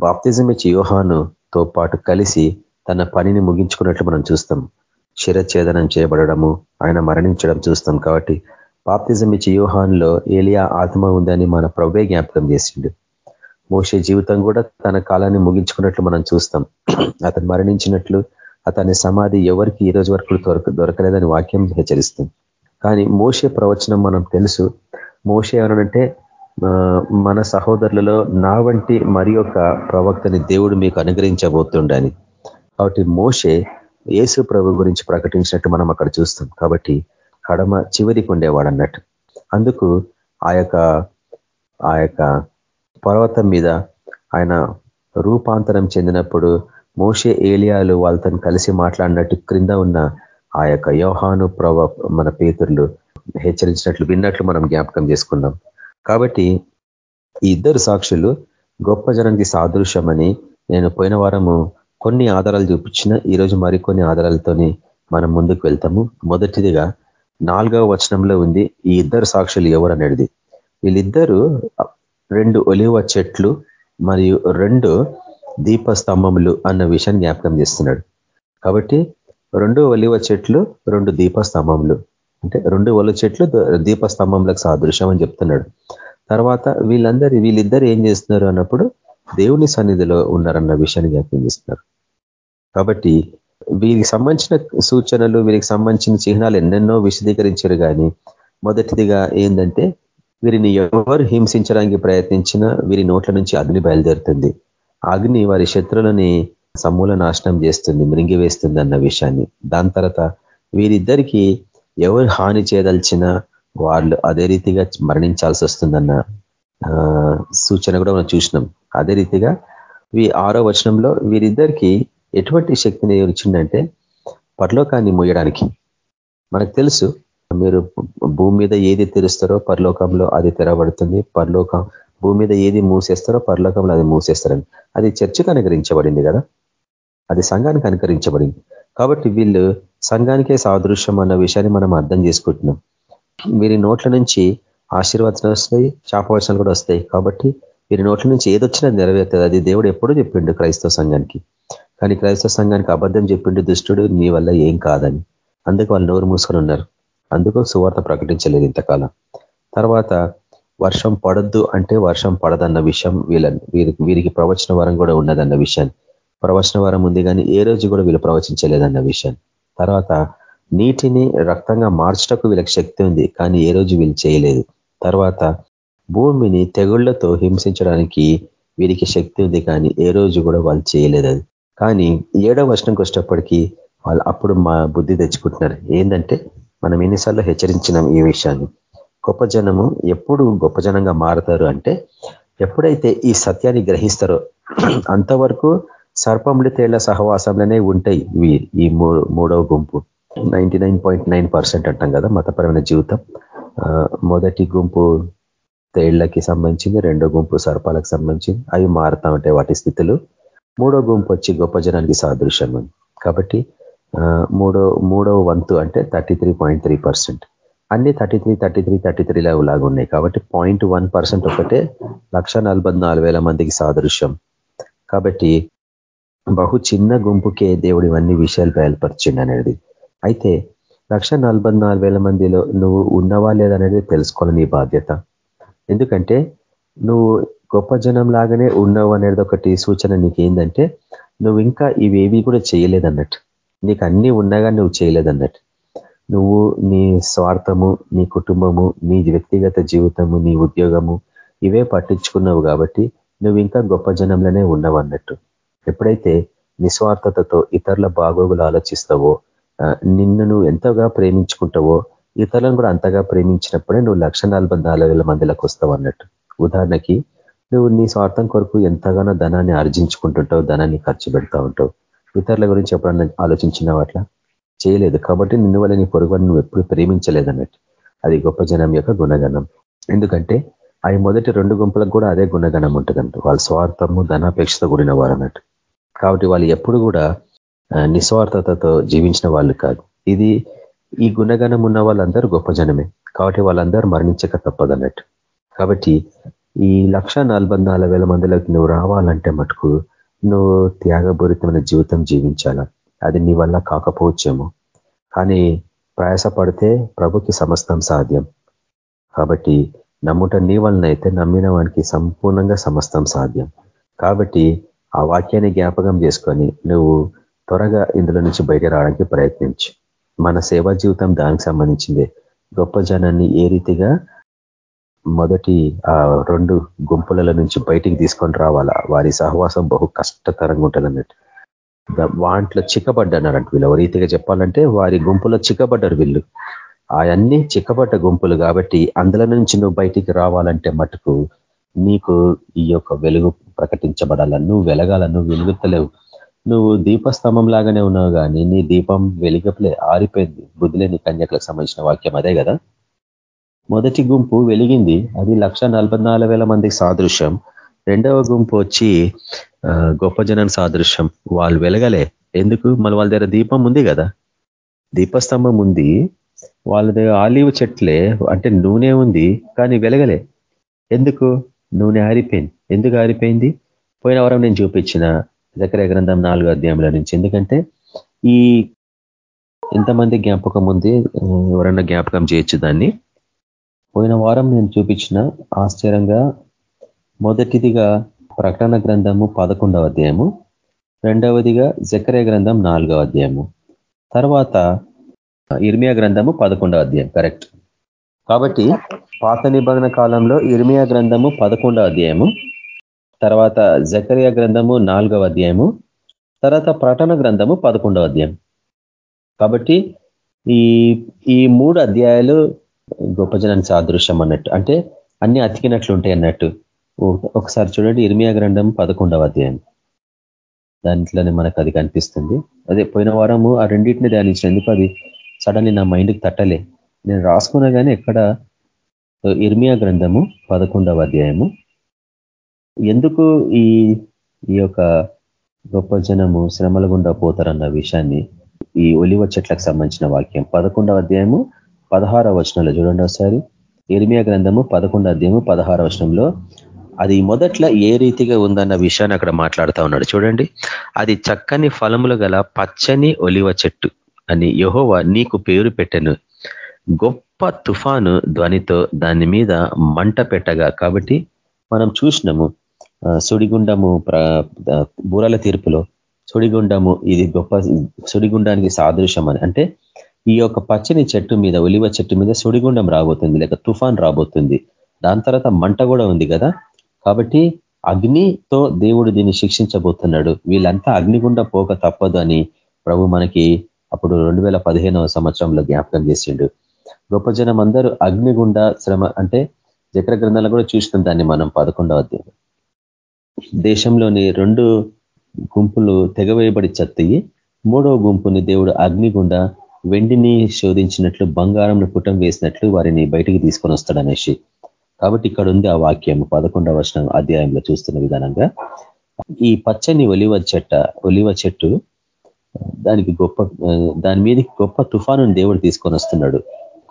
బాప్తిజం ఇచ్చి యోహానుతో పాటు కలిసి తన పనిని ముగించుకున్నట్లు మనం చూస్తాం. శిరఛేదనం చేయబడము ఆయన మరణించడం చూస్తాం కాబట్టి బాప్తిజం ఇచ్చి వ్యూహాన్లో ఏలియా ఆత్మ ఉందని మన ప్రభే జ్ఞాపకం చేసిండు. మోసే జీవితం కూడా తన కాలాన్ని ముగించుకున్నట్లు మనం చూస్తాం. అతను మరణించినట్లు అతని సమాధి ఎవరికి ఈ రోజు వరకు దొరక దొరకలేదని వాక్యం హెచ్చరిస్తుంది. కానీ మోసే ప్రవచనం మనం తెలుసు. మోసే ఎవరంటే మన సహోదరులలో నా వంటి మరి ప్రవక్తని దేవుడు మీకు అనుగ్రహించబోతుండని. కాబట్టి మోసే యేసు ప్రభు గురించి ప్రకటించినట్టు మనం అక్కడ చూస్తాం. కాబట్టి కడమ చివరికి ఉండేవాడు అన్నట్టు. అందుకు ఆ ఆ యొక్క పర్వతం మీద ఆయన రూపాంతరం చెందినప్పుడు మోషే ఏలియాలు వాళ్ళతో కలిసి మాట్లాడినట్టు క్రింద ఉన్న ఆ యొక్క యోహాను ప్రవ మన పేతుర్లు హెచ్చరించినట్లు విన్నట్లు మనం జ్ఞాపకం చేసుకున్నాం. కాబట్టి ఈ ఇద్దరు సాక్షులు గొప్ప జనానికి సాదృశ్యమని నేను పోయిన వారము కొన్ని ఆధారాలు చూపించిన ఈరోజు మరికొన్ని ఆధారాలతోనే మనం ముందుకు వెళ్తాము. మొదటిదిగా నాలుగవ వచనంలో ఉంది ఈ ఇద్దరు సాక్షులు ఎవరు? అనేది వీళ్ళిద్దరూ రెండు ఒలివ చెట్లు మరియు రెండు దీపస్తంభములు అన్న విషయాన్ని జ్ఞాపకం చేస్తున్నాడు. కాబట్టి రెండు ఒలివ చెట్లు రెండు దీపస్తంభములు. అంటే రెండు ఒల చెట్లు దీపస్తంభంలకు సాదృశ్యం అని చెప్తున్నాడు. తర్వాత వీళ్ళందరూ వీళ్ళిద్దరు ఏం చేస్తున్నారు అన్నప్పుడు దేవుని సన్నిధిలో ఉన్నారన్న విషయాన్ని వ్యాఖ్యానిస్తున్నారు కాబట్టి వీరికి సంబంధించిన సూచనలు వీరికి సంబంధించిన చిహ్నాలు ఎన్నెన్నో విశదీకరించారు కానీ మొదటిదిగా ఏంటంటే వీరిని ఎవరు హింసించడానికి ప్రయత్నించినా వీరి నోట్ల నుంచి అగ్ని బయలుదేరుతుంది. అగ్ని వారి శత్రులని సమూల నాశనం చేస్తుంది మృంగివేస్తుంది అన్న విషయాన్ని. దాని తర్వాత వీరిద్దరికీ ఎవరు హాని చేయదలిచినా వాళ్ళు అదే రీతిగా మరణించాల్సి వస్తుందన్న సూచన కూడా మనం చూసినాం. అదే రీతిగా వీ ఆరో వచనంలో వీరిద్దరికీ ఎటువంటి శక్తిని ఇచ్చిందంటే పరలోకాన్ని మూయడానికి. మనకు తెలుసు మీరు భూమి మీద ఏది తెరుస్తారో పరలోకంలో అది తెరబడుతుంది పరలోకం భూమి మీద ఏది మూసేస్తారో పరలోకంలో అది మూసేస్తారని. అది చర్చకు అనుకరించబడింది కదా? అది సంఘానికి అనుకరించబడింది. కాబట్టి వీళ్ళు సంఘానికే సాదృశ్యం అన్న విషయాన్ని మనం అర్థం చేసుకుంటున్నాం. వీరి నోట్ల నుంచి ఆశీర్వచనాలు వస్తాయి శాపవచనాలు కూడా వస్తాయి. కాబట్టి వీరి నోట్ల నుంచి ఏదొచ్చినా నెరవేరుతుంది. అది దేవుడు ఎప్పుడూ చెప్పిండు క్రైస్తవ సంఘానికి. కానీ క్రైస్తవ సంఘానికి అబద్ధం చెప్పిండు దుష్టుడు నీ వల్ల ఏం కాదని. అందుకు వాళ్ళు నోరు మూసుకొని ఉన్నారు. అందుకు సువార్త ప్రకటించలేదు ఇంతకాలం. తర్వాత వర్షం పడద్దు అంటే వర్షం పడదన్న విషయం వీళ్ళ వీరికి వీరికి ప్రవచన వరం కూడా ఉన్నదన్న విషయాన్ని. ప్రవచన వరం ఉంది కానీ ఏ రోజు కూడా వీళ్ళు ప్రవచించలేదన్న విషయాన్ని. తర్వాత నీటిని రక్తంగా మార్చటకు వీళ్ళకి శక్తి ఉంది కానీ ఏ రోజు వీళ్ళు చేయలేదు. తర్వాత భూమిని తెగుళ్ళతో హింసించడానికి వీరికి శక్తి ఉంది కానీ ఏ రోజు కూడా వాళ్ళు చేయలేదు అది. కానీ ఏడవ వర్షంకి వచ్చేటప్పటికీ వాళ్ళు అప్పుడు మా బుద్ధి తెచ్చుకుంటున్నారు. ఏంటంటే మనం ఎన్నిసార్లు హెచ్చరించినాం ఈ విషయాన్ని. గొప్ప జనము ఎప్పుడు గొప్ప జనంగా మారతారు అంటే ఎప్పుడైతే ఈ సత్యాన్ని గ్రహిస్తారో అంతవరకు సర్పములు తేళ్ళ సహవాసంలోనే ఉంటాయి ఈ మూడవ గుంపు. నైంటీ అంటాం కదా మతపరమైన జీవితం. మొదటి గుంపు తేళ్ళకి సంబంధించింది రెండో గుంపు సర్పాలకు సంబంధించింది. అవి మారుతా ఉంటాయి వాటి స్థితులు. మూడో గుంపు వచ్చి గొప్ప జనానికి సాదృశ్యం కాబట్టి మూడో మూడో వంతు అంటే thirty three point three percent. అన్ని thirty three thirty three thirty three లాగా ఉన్నాయి. కాబట్టి పాయింట్ వన్ పర్సెంట్ ఒకటే లక్ష మందికి సాదృశ్యం. కాబట్టి బహు చిన్న గుంపుకే దేవుడు ఇవన్నీ విషయాలు బయలుపరిచిండి అనేది. అయితే లక్ష మందిలో నువ్వు ఉన్నవా లేదనేది తెలుసుకోవాలి నీ బాధ్యత. ఎందుకంటే నువ్వు గొప్ప జనం లాగానే ఉన్నావు అనేది ఒకటి సూచన నీకు ఏంటంటే నువ్వు ఇంకా ఇవేవి కూడా చేయలేదన్నట్టు. నీకు అన్నీ ఉన్నాగా నువ్వు చేయలేదన్నట్టు. నువ్వు నీ స్వార్థము నీ కుటుంబము నీ వ్యక్తిగత జీవితము నీ ఉద్యోగము ఇవే పట్టించుకున్నావు కాబట్టి నువ్వు ఇంకా గొప్ప జనంలోనే ఉన్నావు అన్నట్టు ఎప్పుడైతే నిస్వార్థతతో ఇతరుల బాగోగులు ఆలోచిస్తావో నిన్ను నువ్వు ఎంతగా ప్రేమించుకుంటావో ఇతరులను కూడా అంతగా ప్రేమించినప్పుడే నువ్వు లక్ష మందిలకు వస్తావు అన్నట్టు. ఉదాహరణకి నువ్వు నీ స్వార్థం కొరకు ఎంతగానో ధనాన్ని ఆర్జించుకుంటుంటావు ధనాన్ని ఖర్చు పెడతా ఉంటావు. ఇతరుల గురించి ఎప్పుడన్నా ఆలోచించినావు అట్లా? చేయలేదు. కాబట్టి నిన్ను వల్ల నీ పొరుగు నువ్వు ఎప్పుడు ప్రేమించలేదు అన్నట్టు. అది గొప్ప జనం యొక్క గుణగణం. ఎందుకంటే అవి మొదటి రెండు గుంపులకు కూడా అదే గుణగణం ఉంటుందంట. వాళ్ళ స్వార్థము ధనాపేక్షతో కూడిన వారు అన్నట్టు. కాబట్టి వాళ్ళు ఎప్పుడు కూడా నిస్వార్థతతో జీవించిన వాళ్ళు కాదు. ఇది ఈ గుణగణం ఉన్న వాళ్ళందరూ గొప్ప జనమే. కాబట్టి వాళ్ళందరూ మరణించక తప్పదన్నట్టు. కాబట్టి ఈ లక్ష మందిలోకి నువ్వు రావాలంటే మటుకు నువ్వు త్యాగపూరితమైన జీవితం జీవించాలా? అది నీ వల్ల కాకపోవచ్చేమో. కానీ ప్రయాసపడితే ప్రభుకి సమస్తం సాధ్యం. కాబట్టి నమ్ముట నీ వలనైతే నమ్మిన వానికి సంపూర్ణంగా సమస్తం సాధ్యం. కాబట్టి ఆ వాక్యాన్ని జ్ఞాపకం చేసుకొని నువ్వు త్వరగా ఇందులో నుంచి బయట రావడానికి ప్రయత్నించు. మన సేవా జీవితం దానికి సంబంధించిందే. గొప్ప జనాన్ని ఏ రీతిగా మొదటి ఆ రెండు గుంపుల నుంచి బయటికి తీసుకొని రావాలా? వారి సహవాసం బహు కష్టతరంగా ఉంటుంది అన్నట్టు వాంట్లో చిక్కబడ్డన్నారంట వీళ్ళు. రీతిగా చెప్పాలంటే వారి గుంపులో చిక్కబడ్డారు వీళ్ళు. అవన్నీ చిక్కబడ్డ గుంపులు కాబట్టి అందులో నుంచి నువ్వు బయటికి రావాలంటే మటుకు నీకు ఈ యొక్క వెలుగు ప్రకటించబడాల? నువ్వు వెలుగుతలేవు. నువ్వు దీపస్తంభం లాగానే ఉన్నావు కానీ నీ దీపం వెలిగపలే ఆరిపోయింది. బుద్ధిలేని కన్యకులకు సంబంధించిన వాక్యం అదే కదా? మొదటి గుంపు వెలిగింది. అది లక్ష మందికి సాదృశ్యం. రెండవ గుంపు వచ్చి గొప్ప జనం సాదృశ్యం. వాళ్ళు వెలగలే. ఎందుకు? మళ్ళీ వాళ్ళ దగ్గర దీపం ఉంది కదా. దీపస్తంభం ఉంది. వాళ్ళ దగ్గర ఆలివ్ చెట్లే అంటే నూనె ఉంది కానీ వెలగలే. ఎందుకు? నూనె ఆరిపోయింది. ఎందుకు ఆరిపోయింది? పోయిన వారం నేను చూపించిన జకర గ్రంథం నాలుగో అధ్యాయంలో నుంచి. ఎందుకంటే ఈ ఎంతమంది జ్ఞాపకం ఉంది ఎవరన్నా జ్ఞాపకం చేయొచ్చు దాన్ని. పోయిన వారం నేను చూపించిన ఆశ్చర్యంగా మొదటిదిగా ప్రకటన గ్రంథము పదకొండవ అధ్యాయము రెండవదిగా జకరే గ్రంథం నాలుగవ అధ్యాయము తర్వాత ఇర్మియా గ్రంథము పదకొండవ అధ్యాయం. కరెక్ట్. కాబట్టి పాత నిబంధన కాలంలో ఇర్మియా గ్రంథము పదకొండవ అధ్యాయము తర్వాత జకరియా గ్రంథము నాలుగవ అధ్యాయము తర్వాత ప్రటన గ్రంథము పదకొండవ అధ్యాయం. కాబట్టి ఈ ఈ మూడు అధ్యాయాలు గొప్ప జనానికి సాదృశ్యం అన్నట్టు. అంటే అన్ని అతికినట్లు ఉంటాయి అన్నట్టు. ఒకసారి చూడండి ఇర్మియా గ్రంథం పదకొండవ అధ్యాయం. దాంట్లోనే మనకు అది కనిపిస్తుంది. అదే పోయిన వారము ఆ రెండింటిని ధ్యానించిన ఎందుకు అది సడన్లీ నా మైండ్కి తట్టలే. నేను రాసుకున్నా కానీ ఎక్కడ ఇర్మియా గ్రంథము పదకొండవ అధ్యాయము ఎందుకు ఈ ఈ యొక్క గొప్ప జనము శ్రమల గుండా పోతారన్న విషయాన్ని ఈ ఒలివ చెట్లకు సంబంధించిన వాక్యం పదకొండవ అధ్యాయము పదహార వచనంలో చూడండి ఒకసారి. ఇర్మియా గ్రంథము పదకొండవ అధ్యాయము పదహార వచనంలో అది మొదట్లో ఏ రీతిగా ఉందన్న విషయాన్ని అక్కడ మాట్లాడుతూ ఉన్నాడు. చూడండి. అది చక్కని ఫలములు గల పచ్చని ఒలివ చెట్టు అని యహోవ నీకు పేరు పెట్టను. గొప్ప తుఫాను ధ్వనితో దాని మీద మంట పెట్టగా. కాబట్టి మనం చూసినాము సుడిగుండము బూరల తీర్పులో సుడిగుండము ఇది గొప్ప సుడిగుండానికి సాదృశ్యం అని. అంటే ఈ యొక్క పచ్చని చెట్టు మీద ఒలివ చెట్టు మీద సుడిగుండం రాబోతుంది లేక తుఫాన్ రాబోతుంది. దాని తర్వాత మంట కూడా ఉంది కదా. కాబట్టి అగ్నితో దేవుడు దీన్ని శిక్షించబోతున్నాడు. వీళ్ళంతా అగ్నిగుండ పోక తప్పదు అని ప్రభు మనకి అప్పుడు రెండు వేల పదిహేనవ సంవత్సరంలో జ్ఞాపకం చేసిండు. గొప్ప జనం అందరూ అగ్నిగుండ శ్రమ అంటే జక్ర గ్రంథాలు కూడా చూసినాం దాన్ని మనం పదకొండవ దేశంలోని రెండు గుంపులు తెగవేయబడి చత్తయి. మూడవ గుంపుని దేవుడు అగ్నిగుండ వెండిని శోధించినట్లు బంగారంను పుటం వేసినట్లు వారిని బయటికి తీసుకొని వస్తాడనేసి. కాబట్టి ఇక్కడ ఉంది ఆ వాక్యం పదకొండవ వర్షం అధ్యాయంలో చూస్తున్న విధానంగా. ఈ పచ్చని ఒలివ చెట్ట ఒలివ చెట్టు దానికి గొప్ప దాని మీదకి గొప్ప తుఫాను దేవుడు తీసుకొని వస్తున్నాడు.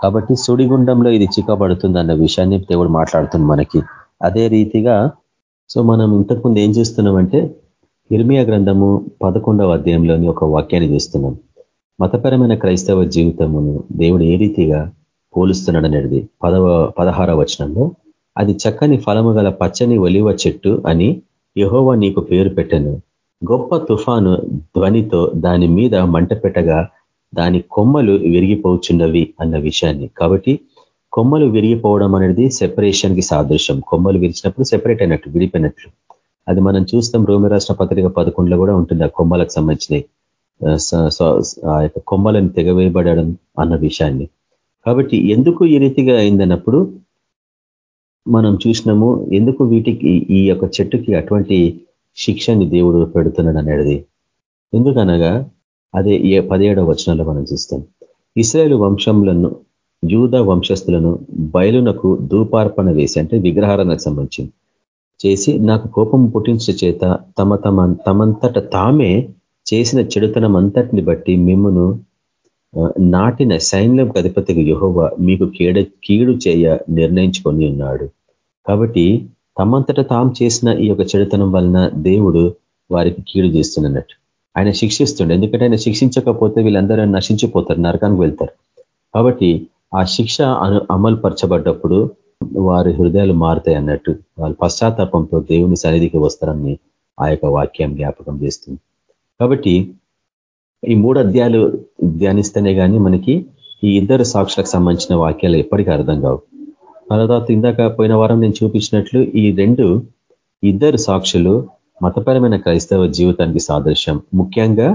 కాబట్టి సుడిగుండంలో ఇది చిక్కబడుతుంది అన్న విషయాన్ని దేవుడు మాట్లాడుతుంది మనకి. అదే రీతిగా సో మనం ఇంతకుముందు ఏం చేస్తున్నామంటే ఇర్మియా గ్రంథము పదకొండవ అధ్యాయంలోని ఒక వాక్యాన్ని చూస్తున్నాం. మతపరమైన క్రైస్తవ జీవితమును దేవుడు ఏ రీతిగా పోలుస్తున్నాడు అనేది పదవ పదహార వచనంలో. అది చక్కని ఫలము గల పచ్చని ఒలివ చెట్టు అని యహోవ నీకు పేరు పెట్టను. గొప్ప తుఫాను ధ్వనితో దాని మీద మంట పెట్టగా దాని కొమ్మలు విరిగిపోచున్నవి అన్న విషయాన్ని. కాబట్టి కొమ్మలు విరిగిపోవడం అనేది సెపరేషన్కి సాదృశ్యం. కొమ్మలు విరిచినప్పుడు సెపరేట్ అయినట్టు విడిపోయినట్లు. అది మనం చూస్తాం రోమి రాష్ట్ర పత్రిక పదకొండులో కూడా ఉంటుంది. ఆ కొమ్మలకు సంబంధించినవి ఆ యొక్క కొమ్మలను తెగవేయబడడం అన్న విషయాన్ని. కాబట్టి ఎందుకు ఈ రీతిగా అయిందన్నప్పుడు మనం చూసినాము ఎందుకు వీటికి ఈ యొక్క చెట్టుకి అటువంటి శిక్షని దేవుడు పెడుతున్నాడు అనేది. ఎందుకనగా అదే ఏ పదిహేడవ వచనంలో మనం చూస్తాం. ఇస్రాయేల్ వంశంలను యూద వంశస్థులను బయలునకు ధూపార్పణ వేసి అంటే విగ్రహారానికి సంబంధించింది చేసి నాకు కోపం పుట్టించే చేత తమ తమ తమంతట తామే చేసిన చెడుతనం అంతటిని బట్టి మిమ్మను నాటిన సైన్యం అధిపతికి యుహోవ మీకు కీడ కీడు చేయ నిర్ణయించుకొని ఉన్నాడు. కాబట్టి తమంతట తాము చేసిన ఈ యొక్క చెడుతనం వలన దేవుడు వారికి కీడు చేస్తున్నట్టు. ఆయన శిక్షిస్తుండే. ఎందుకంటే ఆయన శిక్షించకపోతే వీళ్ళందరూ నశించిపోతారు నరకానికి వెళ్తారు. కాబట్టి ఆ శిక్ష అమలు పరచబడ్డప్పుడు వారి హృదయాలు మారుతాయి అన్నట్టు. వాళ్ళు పశ్చాత్తాపంతో దేవుని సన్నిధికి వస్తారని ఆ యొక్క వాక్యం జ్ఞాపకం చేస్తుంది. కాబట్టి ఈ మూడు అధ్యాయాలు ధ్యానిస్తేనే కానీ మనకి ఈ ఇద్దరు సాక్షులకు సంబంధించిన వాక్యాలు ఎప్పటికీ అర్థం కావు. తర్వాత ఇందాక పోయిన వారం నేను చూపించినట్లు ఈ రెండు ఇద్దరు సాక్షులు మతపరమైన క్రైస్తవ జీవితానికి సాదృశ్యం. ముఖ్యంగా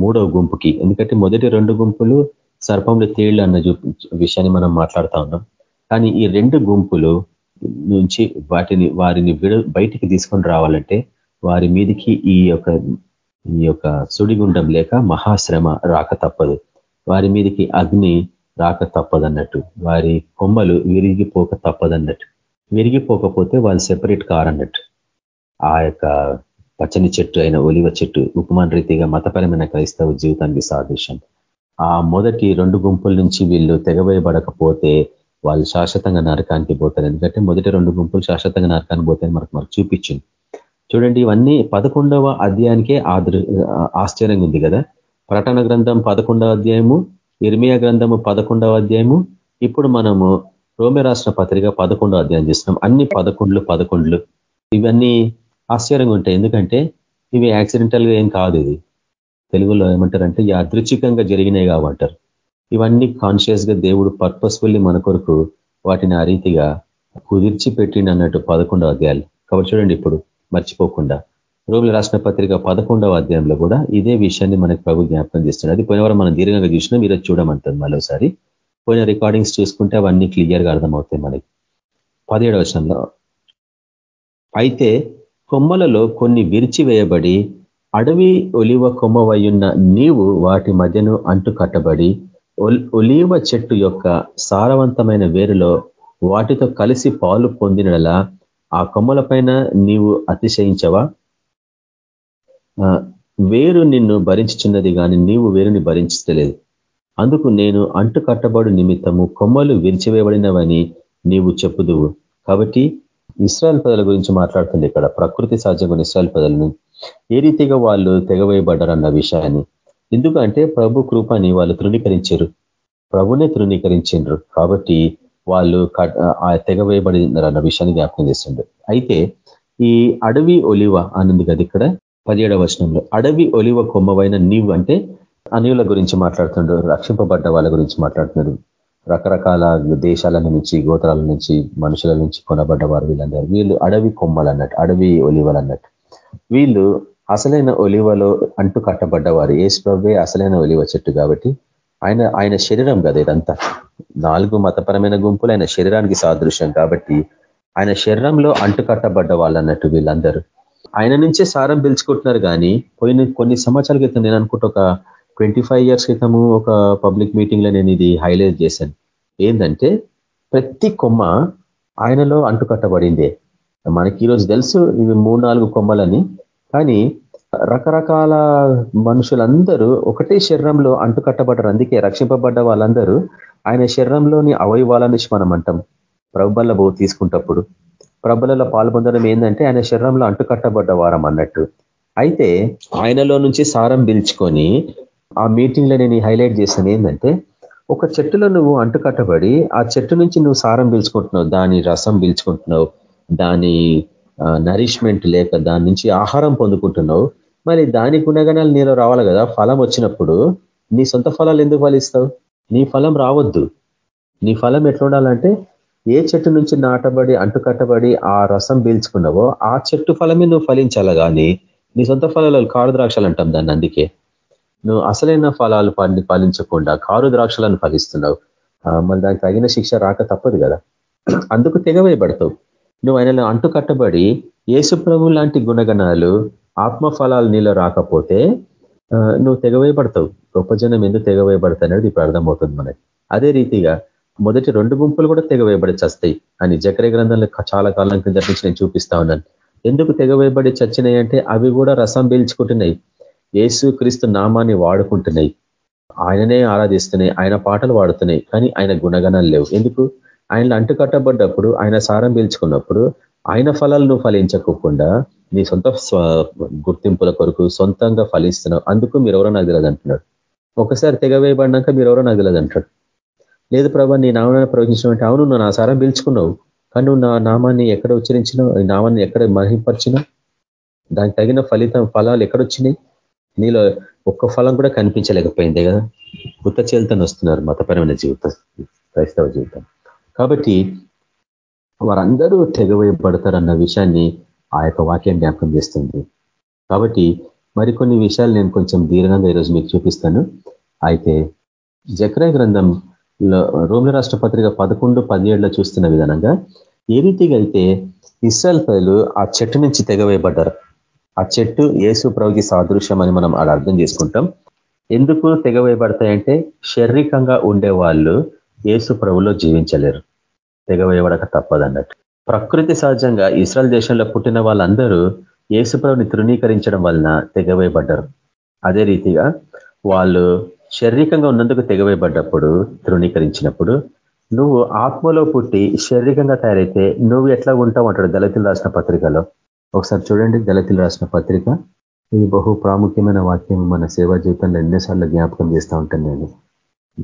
మూడవ గుంపుకి. ఎందుకంటే మొదటి రెండు గుంపులు సర్పంలో తేళ్ళు అన్న విషయాన్ని మనం మాట్లాడుతా ఉన్నాం. కానీ ఈ రెండు గుంపులు నుంచి వాటిని వారిని విడ బయటికి తీసుకొని రావాలంటే వారి మీదికి ఈ యొక్క ఈ యొక్క సుడిగుండం లేక మహాశ్రమ రాక తప్పదు. వారి మీదికి అగ్ని రాక తప్పదన్నట్టు వారి కొమ్మలు విరిగిపోక తప్పదన్నట్టు. విరిగిపోకపోతే వాళ్ళు సెపరేట్ కారన్నట్టు. ఆ యొక్క పచ్చని చెట్టు అయిన ఒలివ చెట్టు ఉపమాన రీతిగా మతపరమైన క్రైస్తవ జీవితానికి సాదృశ్యం. ఆ మొదటి రెండు గుంపుల నుంచి వీళ్ళు తెగవేయబడకపోతే వాళ్ళు శాశ్వతంగా నరకానికి పోతారు. ఎందుకంటే మొదటి రెండు గుంపులు శాశ్వతంగా నరకానికి పోతాయని మనకు మనకు చూపించింది. చూడండి ఇవన్నీ పదకొండవ అధ్యాయానికే ఆశ్చర్యంగా ఉంది కదా? ప్రటన గ్రంథం పదకొండవ అధ్యాయము ఇర్మియా గ్రంథము పదకొండవ అధ్యాయము. ఇప్పుడు మనము రోమి రాష్ట్ర పత్రిక పదకొండవ అధ్యాయం చేస్తున్నాం. అన్ని పదకొండ్లు పదకొండ్లు. ఇవన్నీ ఆశ్చర్యంగా ఉంటాయి. ఎందుకంటే ఇవి యాక్సిడెంటల్గా ఏం కాదు ఇది. తెలుగులో ఏమంటారంటే యాదృచ్ఛికంగా జరిగినాయి కావంటారు ఇవన్నీ కాన్షియస్గా దేవుడు పర్పస్ఫుల్లీ మన కొరకు వాటిని ఆ రీతిగా కుదిర్చి పెట్టిండి అన్నట్టు పదకొండవ అధ్యాయాలు కాబట్టి చూడండి ఇప్పుడు మర్చిపోకుండా. రోగుల రాసిన పత్రిక పదకొండవ అధ్యాయంలో కూడా ఇదే విషయాన్ని మనకు ప్రభు జ్ఞాపకం చేస్తున్నాడు. అది పోయినవారు మనం దీర్ఘంగా చూసినా మీరు చూడమంటుంది మరోసారి. పోయిన రికార్డింగ్స్ చూసుకుంటే అవన్నీ క్లియర్గా అర్థమవుతాయి మనకి. పదిహేడవ వచనంలో అయితే కొమ్మలలో కొన్ని విరిచివేయబడి అడవి ఒలివ కొమ్మవయ్యున్న నీవు వాటి మధ్యను అంటు కట్టబడి ఒలివ చెట్టు యొక్క సారవంతమైన వేరులో వాటితో కలిసి పాలు పొందినలా ఆ కొమ్మల పైన నీవు అతిశయించవా? వేరు నిన్ను భరించుచున్నది కానీ నీవు వేరుని భరించలేదు. అందుకు నేను అంటు కట్టబడు నిమిత్తము కొమ్మలు విరిచివేయబడినవని నీవు చెప్పుదువు. కాబట్టి ఇస్రాయల్ పదల గురించి మాట్లాడుతుంది ఇక్కడ. ప్రకృతి సహజంగా ఇస్రాయల్ పదలను ఏ రీతిగా వాళ్ళు తెగవేయబడ్డారన్న విషయాన్ని? ఎందుకంటే ప్రభు కృపని వాళ్ళు తృణీకరించారు. ప్రభునే తృణీకరించిండ్రు కాబట్టి వాళ్ళు తెగవేయబడినారు అన్న విషయాన్ని జ్ఞాపకం చేస్తుండ్రు అయితే ఈ అడవి ఒలివ అనుంది కదా ఇక్కడ? పదిహేడవ వచనంలో. అడవి ఒలివ కొమ్మవైన నీవు అంటే అనియుల గురించి మాట్లాడుతుండ్రు రక్షింపబడ్డ వాళ్ళ గురించి మాట్లాడుతున్నారు రకరకాల దేశాల నుంచి గోత్రాల నుంచి మనుషుల నుంచి కొనబడ్డ వారు వీళ్ళందరూ. వీళ్ళు అడవి కొమ్మలు అన్నట్టు అడవి ఒలివలు అన్నట్టు వీళ్ళు అసలైన ఒలివలో అంటు కట్టబడ్డవారు. ఏసు స్ప్రవ్వే అసలైన ఒలివ చెట్టు కాబట్టి ఆయన ఆయన శరీరం కదా ఇదంతా. నాలుగు మతపరమైన గుంపులు ఆయన శరీరానికి సాదృశ్యం కాబట్టి ఆయన శరీరంలో అంటు కట్టబడ్డ వాళ్ళు అన్నట్టు వీళ్ళందరూ. ఆయన నుంచే సారం పిలుచుకుంటున్నారు కానీ పోయిన కొన్ని సంవత్సరాల క్రితం నేను అనుకుంటే ఒక ట్వంటీ ఇయర్స్ క్రితము ఒక పబ్లిక్ మీటింగ్లో నేను ఇది హైలైట్ చేశాను. ఏంటంటే ప్రతి కొమ్మ ఆయనలో అంటుకట్టబడిందే మనకి ఈరోజు తెలుసు ఇవి మూడు నాలుగు కొమ్మలని. కానీ రకరకాల మనుషులందరూ ఒకటే శరీరంలో అంటుకట్టబడ్డారు. అందుకే రక్షింపబడ్డ వాళ్ళందరూ ఆయన శరీరంలోని అవయవాల నుంచి మనం అంటాం. ప్రభుబల్ల బో తీసుకుంటప్పుడు ప్రభులలో పాల్పొందడం ఏంటంటే ఆయన శరీరంలో అంటుకట్టబడ్డ వారం అన్నట్టు. అయితే ఆయనలో నుంచి సారం పిలుచుకొని ఆ మీటింగ్లో నేను హైలైట్ చేశాను ఏంటంటే ఒక చెట్టులో నువ్వు అంటుకట్టబడి ఆ చెట్టు నుంచి నువ్వు సారం పీల్చుకుంటున్నావు దాని రసం పీల్చుకుంటున్నావు దాని నరిష్మెంట్ లేక దాని నుంచి ఆహారం పొందుకుంటున్నావు. మరి దాని గుణగణాలు నీలో రావాలి కదా. ఫలం వచ్చినప్పుడు నీ సొంత ఫలాలు ఎందుకు ఫలిస్తావు? నీ ఫలం రావద్దు. నీ ఫలం ఎట్లా ఉండాలంటే ఏ చెట్టు నుంచి నాటబడి అంటుకట్టబడి ఆ రసం పీల్చుకున్నావో ఆ చెట్టు ఫలమే నువ్వు ఫలించాలి కానీ నీ సొంత ఫలాలు కారు ద్రాక్షలు అంటాం దాన్ని అందుకే. నువ్వు అసలైన ఫలాలు పండి ఫలించకుండా కారు ద్రాక్షలను ఫలిస్తున్నావు. మళ్ళీ దానికి తగిన శిక్ష రాక తప్పదు కదా. అందుకు తెగవేయబడతావు నువ్వు ఆయనలో అంటుకట్టబడి ఏసుప్రభు లాంటి గుణగణాలు ఆత్మఫలాలు నీలో రాకపోతే నువ్వు తెగవేయబడతావు. గొప్ప జనం ఎందుకు తెగవేయబడతా అనేది ఇప్పుడు అర్థమవుతుంది మనకి. అదే రీతిగా మొదటి రెండు గుంపులు కూడా తెగవేయబడి చస్తాయి. అని జకరే గ్రంథంలో చాలా కాలం కింద నుంచి నేను చూపిస్తా ఉన్నాను. ఎందుకు తెగవేయబడి చచ్చినాయి అంటే అవి కూడా రసం పీల్చుకుంటున్నాయి. ఏసు క్రీస్తు నామాన్ని వాడుకుంటున్నాయి. ఆయననే ఆరాధిస్తున్నాయి. ఆయన పాటలు వాడుతున్నాయి కానీ ఆయన గుణగణాలు లేవు. ఎందుకు? ఆయనలో అంటుకట్టబడ్డప్పుడు ఆయన సారం పీల్చుకున్నప్పుడు ఆయన ఫలాలు నువ్వు ఫలించకోకుండా నీ సొంత గుర్తింపుల కొరకు సొంతంగా ఫలిస్తున్నావు. అందుకు మీరు ఎవరో నాకు తెలియదు అంటున్నాడు. ఒకసారి తెగవేయబడినాక మీరు ఎవరో నాకు తెలియదు అంటాడు లేదు ప్రభా నీ నామాన్ని ప్రవచించినట్టు అవును నువ్వు నా సారం పీల్చుకున్నావు. కానీ నువ్వు నా నామాన్ని ఎక్కడ ఉచ్చరించినావు? ఈ నామాన్ని ఎక్కడ మహిపరిచినావు? దానికి తగిన ఫలితం ఫలాలు ఎక్కడొచ్చినాయి? నీలో ఒక్క ఫలం కూడా కనిపించలేకపోయింది కదా. ఉత్త చేలతను వస్తున్నారు మతపరమైన జీవితం క్రైస్తవ జీవితం. కాబట్టి వారందరూ తెగవేయబడతారన్న విషయాన్ని ఆ యొక్క వాక్యం జ్ఞాపకం చేస్తుంది. కాబట్టి మరికొన్ని విషయాలు నేను కొంచెం దీర్ఘంగా ఈరోజు మీకు చూపిస్తాను. అయితే జక్రయ గ్రంథం రోమిల రాష్ట్ర పత్రిక పదకొండు పదిహేడులో చూస్తున్న విధానంగా ఏ రీతిగా అయితే ఇస్రాయల్ ప్రజలు ఆ చెట్టు నుంచి తెగవేయబడ్డారు? ఆ చెట్టు ఏసు ప్రభుకి సాదృశ్యం అని మనం అలా అర్థం చేసుకుంటాం. ఎందుకు తెగవేయబడతాయంటే శారీరకంగా ఉండే వాళ్ళు ఏసు ప్రభులో జీవించలేరు. తెగవేయబడక తప్పదన్నట్టు. ప్రకృతి సహజంగా ఇస్రాయల్ దేశంలో పుట్టిన వాళ్ళందరూ ఏసుప్రభుని తృణీకరించడం వలన తెగవేయబడ్డారు. అదే రీతిగా వాళ్ళు శారీరకంగా ఉన్నందుకు తెగవేయబడ్డప్పుడు తృణీకరించినప్పుడు నువ్వు ఆత్మలో పుట్టి శారీరకంగా తయారైతే నువ్వు ఎట్లా ఉంటావు అంటాడు దళితులు రాసిన పత్రికలో. ఒకసారి చూడండి దళితులు రాసిన పత్రిక. ఇది బహు ప్రాముఖ్యమైన వాక్యం. మన సేవా జీవితంలో ఎన్నోసార్లు జ్ఞాపకం చేస్తూ ఉంటాను నేను.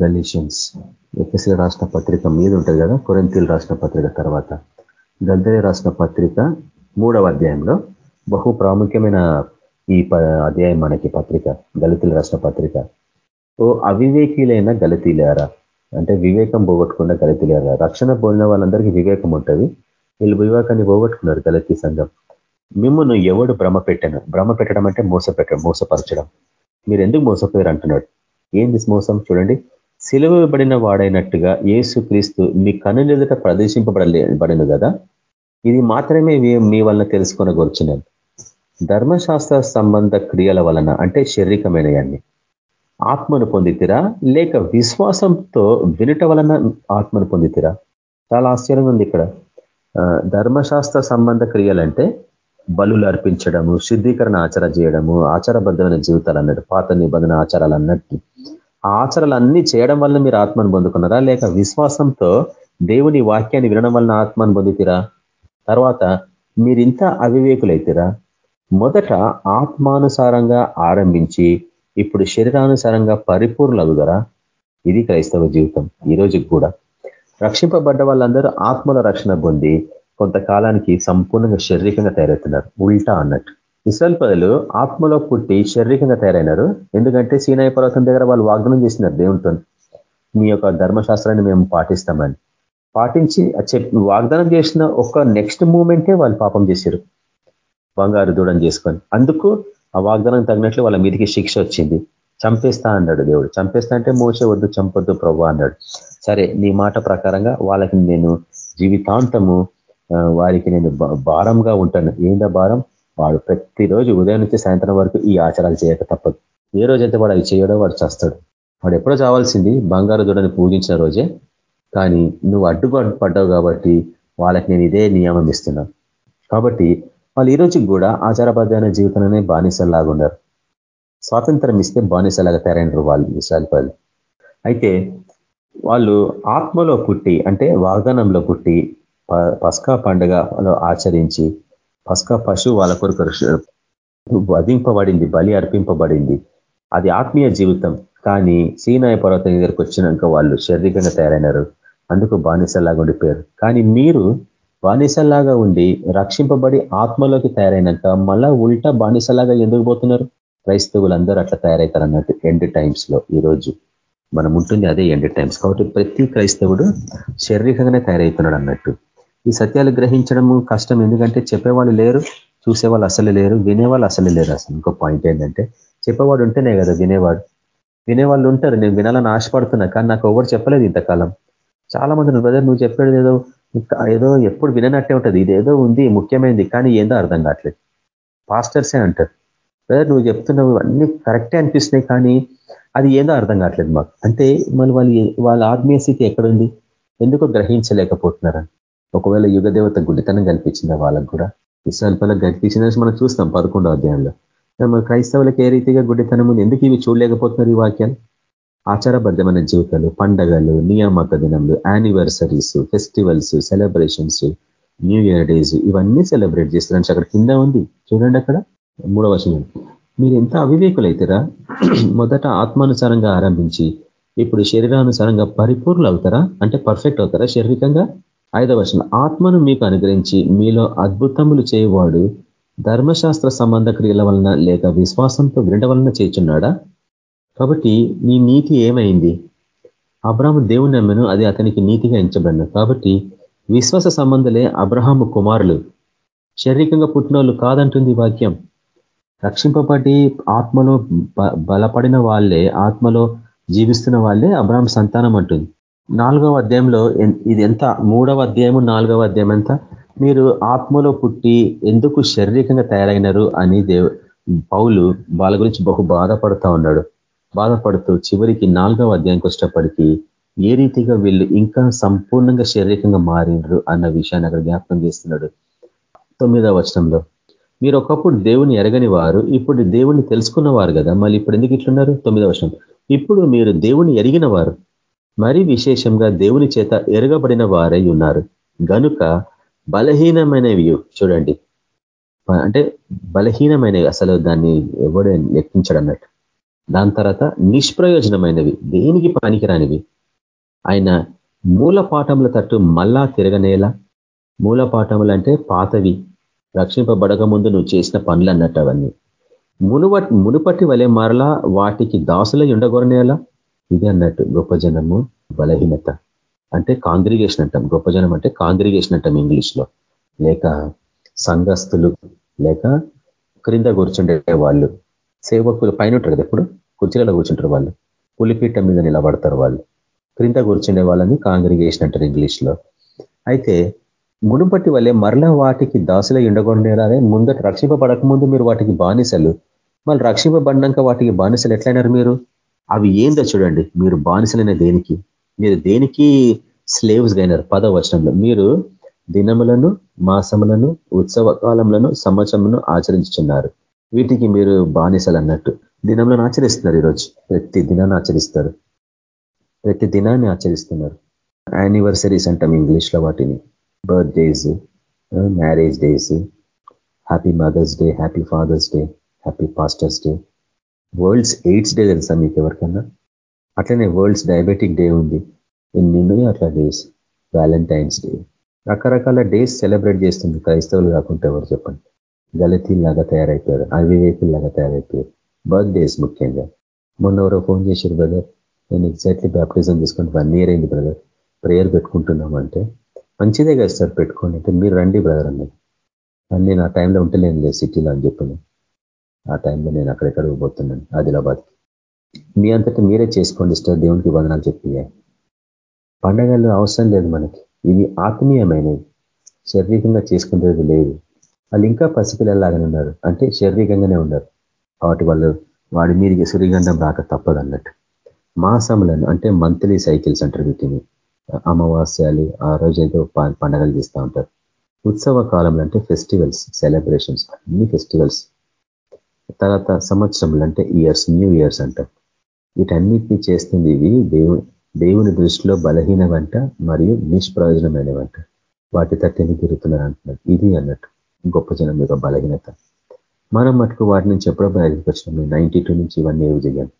గలీషియన్స్. ఎఫ్ఎస్సీ రాసిన పత్రిక మీద ఉంటుంది కదా కొరంతీలు రాసిన పత్రిక తర్వాత. గద్దరి రాసిన పత్రిక మూడవ అధ్యాయంలో బహు ప్రాముఖ్యమైన ఈ అధ్యాయం మనకి పత్రిక దళితులు రాసిన పత్రిక. ఓ అవివేకీలైన గలతీలేరా అంటే వివేకం పోగొట్టుకున్న గలతీలేరా రక్షణ పోలిన వాళ్ళందరికీ వివేకం ఉంటుంది. వీళ్ళు వివేకాన్ని పోగొట్టుకున్నారు గలతీ సంఘం. మిమ్మల్ని ఎవడు భ్రమ పెట్టాను? భ్రమ పెట్టడం అంటే మోసపెట్టడం మోసపరచడం. మీరు ఎందుకు మోసపోయారు అంటున్నాడు? ఏంది మోసం? చూడండి. సిలువబడిన వాడైనట్టుగా ఏసు క్రీస్తు మీ కనులెదుట ప్రదర్శింపబడబడిను కదా ఇది మాత్రమే మీ వలన తెలుసుకొనగొరుచున్నాను ధర్మశాస్త్ర సంబంధ క్రియల వలన అంటే శారీరకమైనవన్నీ ఆత్మను పొందితిరా? లేక విశ్వాసంతో వినుట వలన ఆత్మను పొందితిరా? చాలా ఆశ్చర్యంగా ఉంది ఇక్కడ. ధర్మశాస్త్ర సంబంధ క్రియలంటే బలులు అర్పించడము శుద్ధీకరణ ఆచార చేయడము ఆచారబద్ధమైన జీవితాలు అన్నట్టు పాత నిబంధన ఆచారాలు అన్నట్టు ఆ చేయడం వల్ల మీరు ఆత్మను పొందుకున్నారా? లేక విశ్వాసంతో దేవుని వాక్యాన్ని వినడం వలన ఆత్మను పొందుతీరా? తర్వాత మీరింత అవివేకులైతేరా? మొదట ఆత్మానుసారంగా ఆరంభించి ఇప్పుడు శరీరానుసారంగా పరిపూర్ణలగుదరా? ఇది క్రైస్తవ జీవితం. ఈ రోజుకి కూడా రక్షింపబడ్డ వాళ్ళందరూ ఆత్మల రక్షణ పొంది కొంతకాలానికి సంపూర్ణంగా శారీరకంగా తయారవుతున్నారు. ఉల్టా అన్నట్టు. ఇసల్ పదలు ఆత్మలో పుట్టి శారీరకంగా తయారైనారు. ఎందుకంటే సీనాయ పర్వతం దగ్గర వాళ్ళు వాగ్దానం చేసినారు దేవునితో మీ యొక్క ధర్మశాస్త్రాన్ని మేము పాటిస్తామని. పాటించి వాగ్దానం చేసిన ఒక నెక్స్ట్ మూమెంటే వాళ్ళు పాపం చేశారు. బంగారు దూడం చేసుకొని. అందుకు ఆ వాగ్దానం తగినట్లు వాళ్ళ మీదికి శిక్ష వచ్చింది. చంపేస్తా అన్నాడు దేవుడు. చంపేస్తా అంటే మోసే వద్దు చంపొద్దు ప్రభు అన్నాడు. సరే నీ మాట ప్రకారంగా వాళ్ళకి నేను జీవితాంతము వారికి నేను భారంగా ఉంటాను. ఏందా భారం? వాడు ప్రతిరోజు ఉదయం నుంచి సాయంత్రం వరకు ఈ ఆచారాలు చేయక తప్పదు. ఏ రోజైతే వాడు అవి చేయడో వాడు చేస్తాడు. వాడు ఎప్పుడో చావాల్సింది బంగారు దూడని పూజించిన రోజే. కానీ నువ్వు అడ్డుబాటు పడ్డావు కాబట్టి వాళ్ళకి నేను ఇదే నియమం ఇస్తున్నాను. కాబట్టి వాళ్ళు ఈ రోజుకి కూడా ఆచారబద్ధమైన జీవితంలోనే బానిసల్లాగా ఉన్నారు. స్వాతంత్రం ఇస్తే బానిసలాగా తయారైనరు వాళ్ళు ఇస్రాయల్ అయితే వాళ్ళు ఆత్మలో పుట్టి అంటే వాగ్దానంలో పుట్టి పస్కా పండుగలో ఆచరించి పస్కా పశువు వాళ్ళ కొరకు వధింపబడింది బలి అర్పింపబడింది. అది ఆత్మీయ జీవితం. కానీ సీనాయ పర్వతం దగ్గరికి వచ్చినాక వాళ్ళు శారీరకంగా తయారైనారు. అందుకు బానిసల్లాగా ఉండిపోయారు. కానీ మీరు బానిసల్లాగా ఉండి రక్షింపబడి ఆత్మలోకి తయారైనాక మళ్ళా ఉల్టా బానిసలాగా ఎందుకు పోతున్నారు? క్రైస్తవులందరూ అట్లా తయారవుతారు అన్నట్టు ఎండ్ టైమ్స్లో ఈరోజు మనం ఉంటుంది అదే ఎండ్ టైమ్స్. కాబట్టి ప్రతి క్రైస్తవుడు శారీరకంగానే తయారవుతున్నాడు అన్నట్టు ఈ సత్యాలు గ్రహించడము కష్టం. ఎందుకంటే చెప్పేవాళ్ళు లేరు చూసేవాళ్ళు అసలు లేరు వినేవాళ్ళు అసలు లేరు. అసలు ఇంకో పాయింట్ ఏంటంటే చెప్పేవాడు ఉంటేనే కదా వినేవాడు. వినేవాళ్ళు ఉంటారు నేను వినాలని ఆశపడుతున్నా కానీ నాకు ఎవరు చెప్పలేదు ఇంతకాలం. చాలా మంది బ్రదర్ నువ్వు చెప్పేది ఏదో ఏదో ఎప్పుడు విననట్టే ఉంటుంది. ఇది ఏదో ఉంది ముఖ్యమైనది కానీ ఏందో అర్థం కావట్లేదు. పాస్టర్సే అంటారు. బ్రదర్ నువ్వు చెప్తున్నావు అన్ని కరెక్టే అనిపిస్తున్నాయి కానీ అది ఏందో అర్థం కావట్లేదు మాకు. అంటే మళ్ళీ వాళ్ళ వాళ్ళ ఆత్మీయ స్థితి ఎక్కడుంది? ఎందుకో గ్రహించలేకపోతున్నారని. ఒకవేళ యుగదేవత గుడితనం కనిపించింది వాళ్ళకు కూడా ఇస్రాయల్ కనిపించిందని మనం చూస్తాం పదకొండో అధ్యాయంలో. మన క్రైస్తవులకు ఏ రీతిగా గుడితనం ఉంది? ఎందుకు ఇవి చూడలేకపోతున్నారు ఈ వాక్యాలు? ఆచారబద్ధమైన జీవితాలు పండగలు నియామక దినములు anniversaries festivals celebrations new year days ఇవన్నీ సెలబ్రేట్ చేస్తారు అక్కడ కింద ఉంది. చూడండి అక్కడ. మూడవ వచనం. మీరు ఎంత అవివేకులైతారా? మొదట ఆత్మానుసారంగా ఆరంభించి ఇప్పుడు శరీరానుసారంగా పరిపూర్ణులు అవుతారా అంటే పర్ఫెక్ట్ అవుతారా? శారీరకంగా? ఐదవ వచనం. ఆత్మను మీకు అనుగ్రహించి మీలో అద్భుతములు చేయవాడు ధర్మశాస్త్ర సంబంధ క్రియల వలన లేక విశ్వాసంతో వినడం వలన చేస్తున్నాడా కాబట్టి నీ నీతి ఏమైంది? అబ్రాహ్మ దేవుని నమ్మను అది అతనికి నీతిగా ఎంచబడిన కాబట్టి విశ్వాస సంబంధలే అబ్రహాము కుమారులు. శారీరకంగా పుట్టిన కాదంటుంది వాక్యం. రక్షింపబడి ఆత్మలో బలపడిన వాళ్ళే ఆత్మలో జీవిస్తున్న వాళ్ళే అబ్రాహం సంతానం అంటుంది. నాలుగవ అధ్యాయంలో ఇది ఎంత? మూడవ అధ్యాయము నాలుగవ అధ్యాయం ఎంత? మీరు ఆత్మలో పుట్టి ఎందుకు శారీరకంగా తయారైనరు అని దేవు పౌలు వాళ్ళ గురించి బహు బాధపడుతూ ఉన్నాడు. బాధపడుతూ చివరికి నాలుగవ అధ్యాయంకి వచ్చేటప్పటికీ ఏ రీతిగా వీళ్ళు ఇంకా సంపూర్ణంగా శారీరకంగా మారినరు అన్న విషయాన్ని అక్కడ జ్ఞాపకం చేస్తున్నాడు. తొమ్మిదవ వచనంలో మీరు ఒకప్పుడు దేవుని ఎరగని వారు ఇప్పుడు దేవుని తెలుసుకున్నవారు కదా మళ్ళీ ఇప్పుడు ఎందుకు ఇట్లున్నారు? తొమ్మిదవ వచనం ఇప్పుడు మీరు దేవుని ఎరిగిన వారు మరి విశేషంగా దేవుని చేత ఎరగబడిన వారై ఉన్నారు. గనుక బలహీనమైనవి చూడండి. అంటే బలహీనమైనవి. అసలు దాన్ని ఎవడు లెక్కించడు అన్నట్టు. దాని తర్వాత నిష్ప్రయోజనమైనవి. దేనికి పనికిరానివి? ఆయన మూల పాఠముల తట్టు మళ్ళా తిరగనేలా? మూల పాఠములు అంటే పాతవి. రక్షింపబడక ముందు నువ్వు చేసిన పనులు అన్నట్టు అవన్నీ. మునువ మునుపటి వలె మరలా వాటికి దాసులై ఉండగొరనేలా? ఇది అన్నట్టు గొప్ప జనము బలహీనత. అంటే కాంగ్రిగేషన్ అంటాం. గొప్ప జనం అంటే కాంగ్రిగేషన్ అంటాం ఇంగ్లీష్లో లేక సంఘస్థులు లేక క్రింద కూర్చుండే వాళ్ళు. సేవకులు పైన ఉంటారు కదా ఎప్పుడు? కుర్చీలలో కూర్చుంటారు వాళ్ళు. పులిపీఠం మీద నిలబడతారు వాళ్ళు. క్రింద కూర్చుండే వాళ్ళని కాంగ్రిగేషన్ అంటారు ఇంగ్లీష్లో అయితే మునుపటి వల్లే మరలా వాటికి దాసులై ఉండగొండేలాగే ముందట రక్షింపబడక ముందు మీరు వాటికి బానిసలు. మళ్ళీ రక్షింపబడినాక వాటికి బానిసలు ఎట్లయినారు మీరు? అవి ఏందో చూడండి. మీరు బానిసలైన దేనికి? మీరు దేనికి స్లేవ్స్ అయినారు? పదవ వచనంలో. మీరు దినములను మాసములను ఉత్సవ కాలములను సంవత్సరములను ఆచరించుతున్నారు వీటికి మీరు బానిసలు అన్నట్టు దినములను ఆచరిస్తున్నారు ఈరోజు. ప్రతి దినాన్ని ఆచరిస్తారు. ప్రతి దినాన్ని ఆచరిస్తున్నారు. యానివర్సరీస్ అంటాం ఇంగ్లీష్లో వాటిని. Birthdays marriage days happy mother's day happy father's day happy pastor's day world's AIDS day తెలుసా మీకు ఎవరికన్నా? అట్లనే వరల్డ్స్ డయాబెటిక్ డే ఉంది. ఎన్ని అట్లా డేస్ వ్యాలంటైన్స్ డే రకరకాల డేస్ సెలబ్రేట్ చేస్తుంది క్రైస్తవులు కాకుండా ఎవరు చెప్పండి? గలతీల్లాగా తయారైపోయారు అవివేకుల్లాగా తయారైపోయారు. బర్త్డేస్ ముఖ్యంగా. మొన్న ఎవరో ఫోన్ చేశారు బ్రదర్ నేను ఎగ్జాక్ట్లీ బ్యాప్టిజం తీసుకుంటే వన్ ఇయర్ అయింది బ్రదర్ ప్రేయర్ పెట్టుకుంటున్నామంటే. మంచిదే కదా సార్ పెట్టుకోండి. అంటే మీరు రండి బ్రదర్ అన్నది. నేను ఆ టైంలో ఉంటలేను లేదు సిటీలో అని చెప్పాను. ఆ టైంలో నేను అక్కడెక్కడ పోతున్నాను? ఆదిలాబాద్ మీ అంతటా మీరే చేసుకోండి సార్ దేవునికి వందనాలు చెప్పి పండగలు అవసరం లేదు మనకి. ఇవి ఆత్మీయమైనవి. శారీరకంగా చేసుకునేది లేదు. వాళ్ళు ఇంకా పసిపిల్లలాగానే ఉన్నారు. అంటే శారీరకంగానే ఉన్నారు. కాబట్టి వాళ్ళు వాడి మీదకి సూర్యగంధం రాక తప్పదు అన్నట్టు. మాసములను అంటే మంత్లీ సైకిల్స్ అంటారు వీటిని. అమావాస్యాలు ఆ రోజైతే ఏదో పండగలు చేస్తూ ఉంటారు. ఉత్సవ కాలంలో అంటే ఫెస్టివల్స్ సెలబ్రేషన్స్ అన్ని ఫెస్టివల్స్ తర్వాత సంవత్సరంలో అంటే ఇయర్స్ న్యూ ఇయర్స్ అంటారు వీటన్నిటినీ చేస్తుంది ఇవి దేవు దేవుని దృష్టిలో బలహీనవంట మరియు నిష్ప్రయోజనమైనవంట. వాటి తట్టిని తిరుగుతున్నారు అంటున్నారు ఇది అన్నట్టు గొప్ప జనం యొక్క బలహీనత. మనం మటుకు వాటి నుంచి ఎప్పుడో బయటకు వచ్చినాం టూ నుంచి ఇవన్నీ ఏవి చేయాలి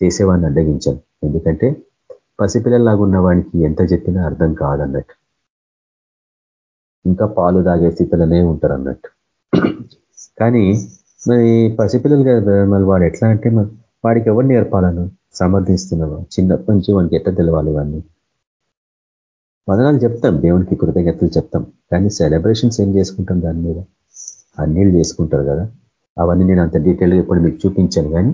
చేసేవాడిని అడ్డగించాను ఎందుకంటే పసిపిల్లలాగా ఉన్న వాడికి ఎంత చెప్పినా అర్థం కాదన్నట్టు. ఇంకా పాలు తాగే స్థితిలోనే ఉంటారు అన్నట్టు కానీ మరి పసిపిల్లలు కదా మరి వాడు ఎట్లా అంటే వాడికి ఎవరు నేర్పాలను? సమర్థిస్తున్నావా? చిన్నప్పటి నుంచి వానికి ఎట్లా తెలవాలి ఇవన్నీ వదనాలు చెప్తాం దేవునికి కృతజ్ఞతలు చెప్తాం. కానీ సెలబ్రేషన్స్ ఏం చేసుకుంటాం దాని మీద? అన్నీళ్ళు చేసుకుంటారు కదా. అవన్నీ నేను అంత డీటెయిల్గా ఇప్పుడు మీకు చూపించాను కానీ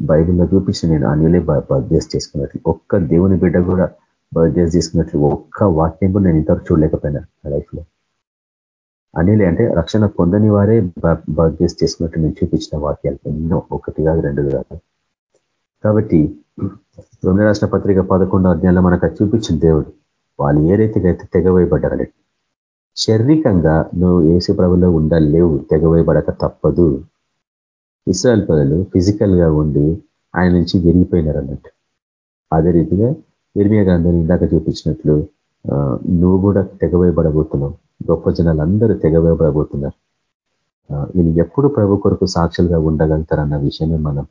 బైబిల్లో చూపించిన నేను అన్నిలే బర్త్డేస్ చేసుకున్నట్లు. ఒక్క దేవుని బిడ్డ కూడా బర్త్డేస్ చేసుకున్నట్లు ఒక్క వాక్యం కూడా నేను ఇంతవరకు చూడలేకపోయినా లైఫ్లో. అనిలే అంటే రక్షణ పొందని వారే భాగ్యస్ చేసుకున్నట్టు నేను చూపించిన వాక్యాలు. ఎన్నో ఒకటి కాదు రెండు కాదు. కాబట్టి రెండు రాష్ట్ర పత్రిక పదకొండో అధ్యాయంలో మనకు చూపించిన దేవుడు వాళ్ళు ఏ రీతిగా అయితే తెగవేయబడ్డారని. శారీరకంగా నువ్వు ఏసు ప్రభులో ఉండలేవు తెగవేయబడక తప్పదు. ఇస్రాయల్ ప్రజలు ఫిజికల్గా ఉండి ఆయన నుంచి విరిగిపోయినారు అన్నట్టు అదే రీతిగా నిర్మీయ గ్రంథం ఇందాక చూపించినట్లు నువ్వు కూడా తెగవేయబడబోతున్నావు. గొప్ప జనాలు అందరూ తెగవేయబడబోతున్నారు వీళ్ళు ఎప్పుడు ప్రభు కొరకు సాక్షులుగా ఉండగలుగుతారన్న విషయమే మనం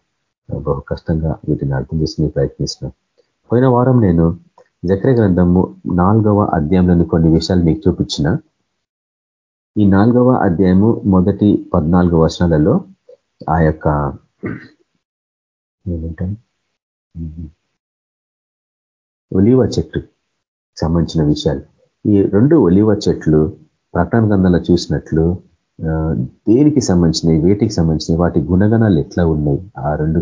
బహు కష్టంగా వీటిని అర్థం చేసుకునే ప్రయత్నిస్తున్నాం పోయిన వారం నేను జక్ర గ్రంథము నాలుగవ అధ్యాయంలోని కొన్ని విషయాలు మీకు చూపించిన ఈ నాలుగవ అధ్యాయము మొదటి పద్నాలుగు వర్షాలలో ఆ యొక్క ఏమంటాం ఒలివ చెట్టు సంబంధించిన విషయాలు ఈ రెండు ఒలివ చెట్లు ప్రకటన గంధంలో చూసినట్లు దేనికి సంబంధించినవి వేటికి సంబంధించినవి వాటి గుణగణాలు ఎట్లా ఉన్నాయి? ఆ రెండు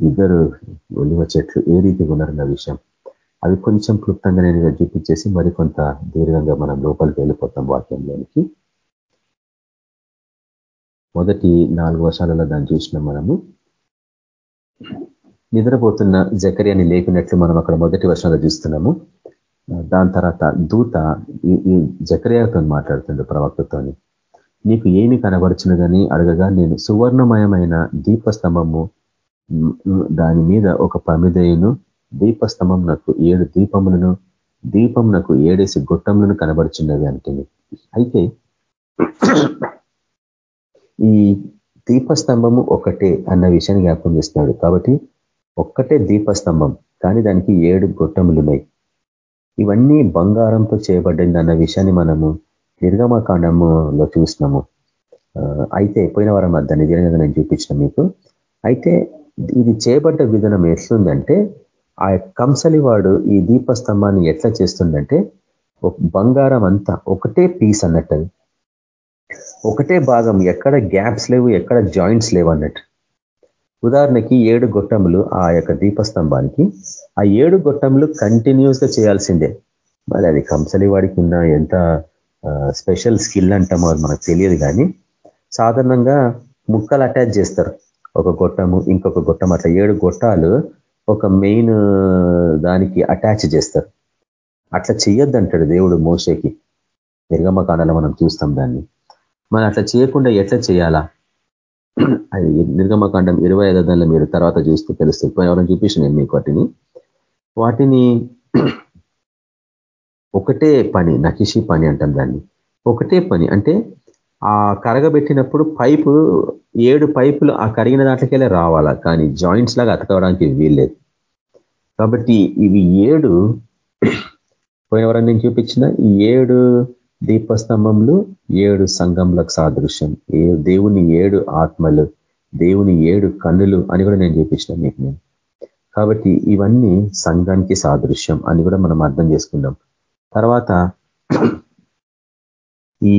ఇద్దరు ఒలివ చెట్లు ఏ రీతిగా ఉన్నారన్న విషయం? అవి కొంచెం క్లుప్తంగా నేను చూపించేసి మరికొంత దీర్ఘంగా మనం లోపలికి వెళ్ళిపోతాం వాక్యంలోనికి. మొదటి నాలుగు వర్షాలలో దాన్ని చూసినాం మనము. నిద్రపోతున్న జకర్యాని లేపినట్లు మనం అక్కడ మొదటి వర్షాలు చూస్తున్నాము. దాని తర్వాత దూత ఈ జక్రియాతో మాట్లాడుతుండే ప్రవక్తతోని. నీకు ఏమి కనబడుచున్నదని అడగగా నేను సువర్ణమయమైన దీపస్తంభము దాని మీద ఒక ప్రమిదయును దీపస్తంభం నాకు ఏడు దీపములను దీపం నాకు ఏడేసి గొట్టములను కనబడుచున్నది అంటుంది అయితే ఈ దీపస్తంభము ఒకటే అన్న విషయాన్ని జ్ఞాపకం చేస్తున్నాడు. కాబట్టి ఒక్కటే దీపస్తంభం కానీ దానికి ఏడు గొట్టములు ఉన్నాయి ఇవన్నీ బంగారంతో చేయబడ్డింది అన్న విషయాన్ని మనము నిర్గమకాండములో చూసినాము. అయితే పోయిన వారం దాన్ని దీనిగా నేను చూపించిన మీకు. అయితే ఇది చేయబడ్డ విధానం ఎట్లుందంటే ఆ కంసలి వాడు ఈ దీపస్తంభాన్ని ఎట్లా చేస్తుందంటే బంగారం అంతా ఒకటే పీస్ అన్నట్టు. ఒకటే భాగం ఎక్కడ గ్యాప్స్ లేవు ఎక్కడ జాయింట్స్ లేవు అన్నట్టు. ఉదాహరణకి ఏడు గొట్టములు ఆ యొక్క దీపస్తంభానికి. ఆ ఏడు గొట్టములు కంటిన్యూస్గా చేయాల్సిందే. మరి అది కంసలి వాడికి ఉన్న ఎంత స్పెషల్ స్కిల్ అంటామో అది మనకు తెలియదు కానీ సాధారణంగా ముక్కలు అటాచ్ చేస్తారు. ఒక గొట్టము ఇంకొక గొట్టం అట్లా ఏడు గొట్టాలు ఒక మెయిన్ దానికి అటాచ్ చేస్తారు. అట్లా చెయ్యొద్దంటాడు దేవుడు మోసేకి నిర్గమకాండలో మనం చూస్తాం దాన్ని. మనం అట్లా చేయకుండా ఎట్లా చేయాలా? అది నిర్గమకాండం ఇరవై ఐదో దానిలో మీరు తర్వాత చూస్తూ తెలుస్తుంది. ఎవరైనా చూపించిన నేను మీకు వాటిని. వాటిని ఒకటే పని నకిషి పని అంటాం దాన్ని. ఒకటే పని అంటే ఆ కరగబెట్టినప్పుడు పైపు ఏడు పైపులు ఆ కరిగిన దాంట్లోకెళ్ళే రావాలా? కానీ జాయింట్స్ లాగా అతకవడానికి వీల్లేదు కాబట్టి ఇవి ఏడు పోయిన వరం నేను చూపించిన ఈ ఏడు దీపస్తంభంలో ఏడు సంఘంలకు సాదృశ్యం. ఏ దేవుని ఏడు ఆత్మలు దేవుని ఏడు కన్నులు అని కూడా నేను చూపించిన మీకు నేను. కాబట్టి ఇవన్నీ సంఘానికి సాదృశ్యం అని కూడా మనం అర్థం చేసుకుందాం. తర్వాత ఈ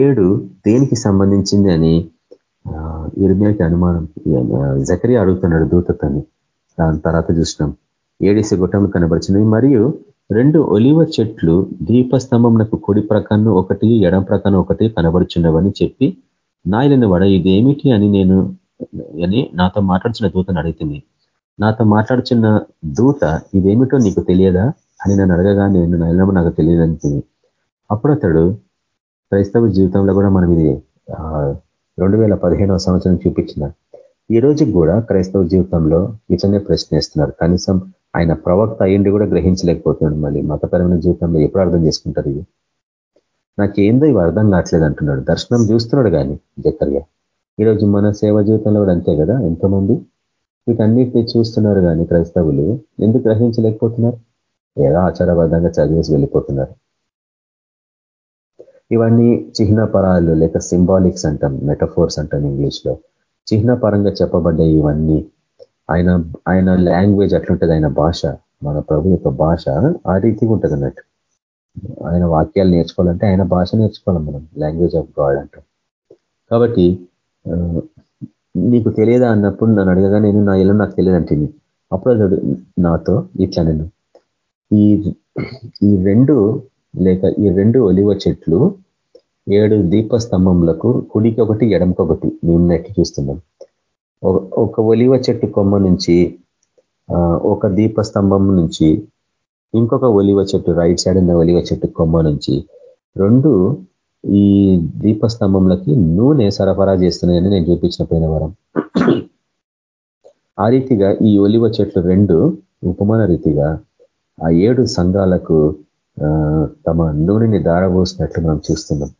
ఏడు దేనికి సంబంధించింది అని ఇర్మియాకి అనుమానం జకరి అడుగుతున్నాడు దూతతని. దాని తర్వాత చూసినాం. ఏడేసి గుట్టములు కనబరిచినవి. మరియు రెండు ఒలివ చెట్లు దీపస్తంభంకు కుడి ప్రకారం ఒకటి ఎడం ప్రకారం ఒకటి కనబడుచున్నవని చెప్పి నాయలని వడ ఇదేమిటి అని నేను అని నాతో మాట్లాడుచున్న దూతను అడుగుతుంది నాతో మాట్లాడుచున్న దూత ఇదేమిటో నీకు తెలియదా? అని నన్ను అడగగా నేను నాయనము నాకు తెలియదని అప్పుడు అతడు క్రైస్తవ జీవితంలో కూడా మనం ఇది రెండు వేల పదిహేనవ సంవత్సరం చూపించిన. ఈ రోజు కూడా క్రైస్తవ జీవితంలో ఇట్లనే ప్రశ్నిస్తున్నారు. కనీసం ఆయన ప్రవక్త అయ్యండి కూడా గ్రహించలేకపోతున్నాడు మళ్ళీ. మతపరమైన జీవితంలో ఎప్పుడు అర్థం చేసుకుంటారు ఇది నాకేందో ఇవి అర్థం కావట్లేదు అంటున్నాడు. దర్శనం చూస్తున్నాడు కానీ జకర్య ఈరోజు మన సేవ జీవితంలో కూడా అంతే కదా ఎంతోమంది? వీటన్నిటినీ చూస్తున్నారు కానీ క్రైస్తవులు. ఎందుకు గ్రహించలేకపోతున్నారు? ఏదో ఆచారబద్ధంగా చదివేసి వెళ్ళిపోతున్నారు. ఇవన్నీ చిహ్నపరాలు లేక సింబాలిక్స్ అంటాం మెటఫోర్స్ అంటాం ఇంగ్లీష్లో చిహ్నపరంగా చెప్పబడ్డాయి ఇవన్నీ ఆయన ఆయన లాంగ్వేజ్ అట్లుంటుంది ఆయన భాష మన ప్రభు యొక్క భాష ఆ రీతిగా ఉంటుంది అన్నట్టు. ఆయన వాక్యాలు నేర్చుకోవాలంటే ఆయన భాష నేర్చుకోవాలి మనం లాంగ్వేజ్ ఆఫ్ గాడ్ అంటాం. కాబట్టి నీకు తెలియదా అన్నప్పుడు నన్ను అడగగా నేను నా ఇల్లు నాకు తెలియదు అప్పుడు అతడు నాతో ఇట్లా నేను ఈ ఈ రెండు లేక ఈ రెండు ఒలివ చెట్లు ఏడు దీపస్తంభములకు కుడికి ఒకటి ఎడమకొకటి మేము నెట్టి చూస్తున్నాం. ఒక ఒలివ చెట్టు కొమ్మ నుంచి ఒక దీపస్తంభం నుంచి ఇంకొక ఒలివ చెట్టు రైట్ సైడ్ ఉన్న ఒలివ చెట్టు కొమ్మ నుంచి రెండు ఈ దీపస్తంభంలోకి నూనె సరఫరా చేస్తున్నాయని నేను చూపించిన పోయిన వారం. ఆ రీతిగా ఈ ఒలివ చెట్లు రెండు ఉపమాన రీతిగా ఆ ఏడు సంఘాలకు తమ నూనెని దారబోసినట్లు మనం చూస్తున్నాం.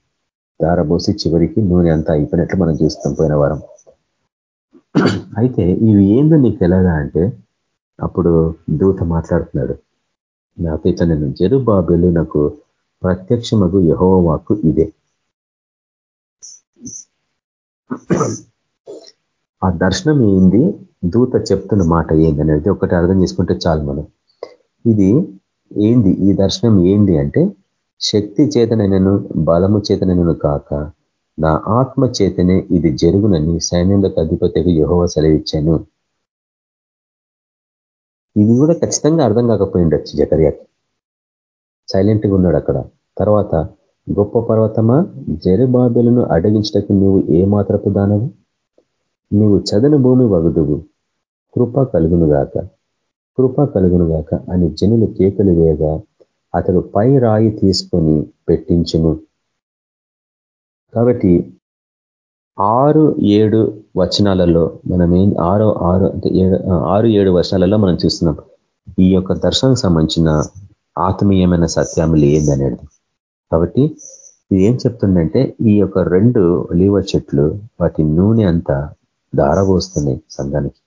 దారబోసి చివరికి నూనె అంతా అయిపోయినట్లు మనం చూస్తాం పోయిన వారం. అయితే ఇవి ఏందో నీకు ఎలాగా అంటే అప్పుడు దూత మాట్లాడుతున్నాడు. నాతో ఇట్లా నేను జరుబాబెలు నాకు ప్రత్యక్షమగు యహోవ వాక్కు ఇదే. ఆ దర్శనం ఏంది? దూత చెప్తున్న మాట ఏంది అనేది ఒకటి అర్థం చేసుకుంటే చాలు మనం. ఇది ఏంది? ఈ దర్శనం ఏంది అంటే శక్తి చేతనైనను బలము చేతనైనను కాక నా ఆత్మ చేతనే ఇది జరుగునని సైన్యులకు అధిపతికి యహోవ సెలవిచ్చాను. ఇది కూడా ఖచ్చితంగా అర్థం కాకపోయిండొచ్చు జకర్యాకి. సైలెంట్గా ఉన్నాడు అక్కడ. తర్వాత గొప్ప పర్వతమా? జరుబాబులను అడగించటకు నువ్వు ఏ మాత్రపు దానవు? నీవు చదన భూమి వగదువు. కృప కలుగునుగాక కృప కలుగునుగాక అని జనులు కేకలు వేయగా అతడు పై రాయి తీసుకొని పెట్టించును. కాబట్టి ఆరు ఏడు వచనాలలో మనం ఏం ఆరో ఆరు అంటే ఆరు ఏడు వచనాలలో మనం చూస్తున్నాం. ఈ యొక్క దర్శనం సంబంధించిన ఆత్మీయమైన సత్యములు ఏందనేది కాబట్టి ఇది ఏం చెప్తుందంటే ఈ యొక్క రెండు లీవ చెట్లు వాటి నూనె అంతా ధారబోస్తున్నాయి సంఘానికి.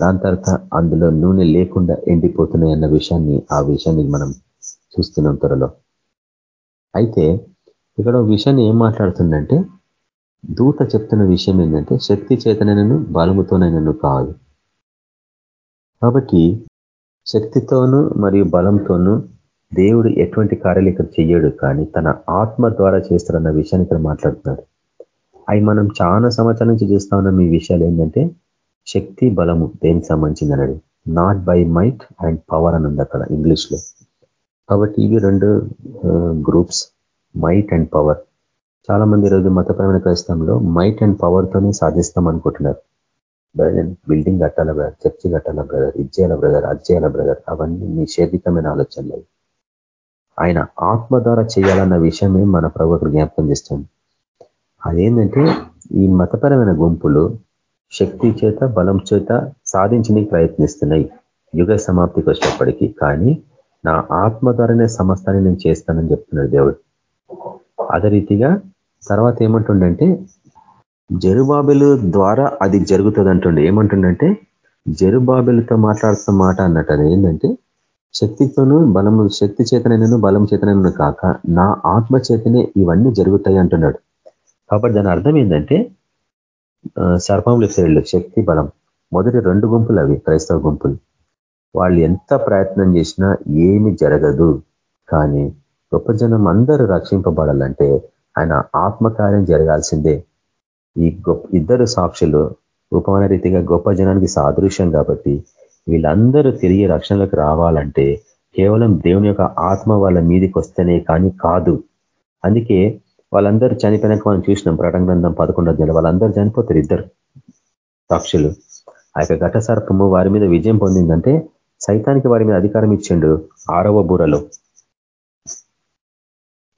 దాని తర్వాత అందులో నూనె లేకుండా ఎండిపోతున్నాయి అన్న విషయాన్ని ఆ విషయాన్ని మనం చూస్తున్నాం త్వరలో. అయితే ఇక్కడ విషయాన్ని ఏం మాట్లాడుతుందంటే దూత చెప్తున్న విషయం ఏంటంటే శక్తి చేతనైనను బలముతోనైనను కాదు. కాబట్టి శక్తితోనూ మరియు బలంతోనూ దేవుడు ఎటువంటి కార్యాలు ఇక్కడ చెయ్యడు కానీ తన ఆత్మ ద్వారా చేస్తాడన్న విషయాన్ని ఇక్కడ మాట్లాడుతున్నాడు. అవి మనం చాలా సంవత్సరాల నుంచి చూస్తా ఉన్నాం ఈ విషయాలు ఏంటంటే శక్తి బలము దేనికి సంబంధించింది అన్నాడు not by might and power అని ఉంది అక్కడ ఇంగ్లీష్లో కాబట్టి ఇవి రెండు గ్రూప్స్ మైట్ అండ్ పవర్ చాలా మంది ఈరోజు మతపరమైన క్రైస్తవంలో మైట్ అండ్ పవర్ తోనే సాధిస్తాం అనుకుంటున్నారు. బ్రదర్ బిల్డింగ్ కట్టాల బ్రదర్? చర్చి కట్టాల బ్రదర్? ఇచ్చేయాల బ్రదర్? అజ్జేయాల బ్రదర్? అవన్నీ నిషేధితమైన ఆలోచనలు. ఆయన ఆత్మ ద్వారా చేయాలన్న విషయమే మన ప్రభుత్వ జ్ఞాపకం చేస్తుంది. అదేంటంటే ఈ మతపరమైన గుంపులు శక్తి చేత బలం చేత సాధించడానికి ప్రయత్నిస్తున్నాయి. యుగ సమాప్తికి వచ్చినప్పటికీ కానీ నా ఆత్మ ద్వారానే సమస్తాన్ని నేను చేస్తానని చెప్తున్నాడు దేవుడు. అదే రీతిగా తర్వాత ఏమంటుండంటే జరుబాబెలు ద్వారా అది జరుగుతుంది అంటుండే ఏమంటుండంటే జరుబాబెలతో మాట్లాడుతున్న మాట అన్నట్టు అది ఏంటంటే శక్తితోనూ బలము శక్తి చేతనైనను బలం చేతనైనను కాక నా ఆత్మ చేతనే ఇవన్నీ జరుగుతాయి అంటున్నాడు. కాబట్టి దాని అర్థం ఏంటంటే సర్పములు శ్రేణులు శక్తి బలం. మొదటి రెండు గుంపులు అవి క్రైస్తవ గుంపులు. వాళ్ళు ఎంత ప్రయత్నం చేసినా ఏమి జరగదు. కానీ గొప్ప జనం అందరూ రక్షింపబడాలంటే ఆయన ఆత్మకార్యం జరగాల్సిందే. ఈ గొప్ప ఇద్దరు సాక్షులు ఉపమాన రీతిగా గొప్ప జనానికి సాదృశ్యం కాబట్టి వీళ్ళందరూ తిరిగి రక్షణలకు రావాలంటే కేవలం దేవుని యొక్క ఆత్మ వాళ్ళ మీదికి వస్తేనే కానీ కాదు. అందుకే వాళ్ళందరూ చనిపోయినాక మనం చూసినాం ప్రకటన గ్రంథం పదకొండు అధ్యాయులు వాళ్ళందరూ చనిపోతారు ఇద్దరు సాక్షులు. ఆ యొక్క ఘట సర్పము వారి మీద విజయం పొందిందంటే సైతానికి వారి మీద అధికారం ఇచ్చిండు ఆరవ బూరలో.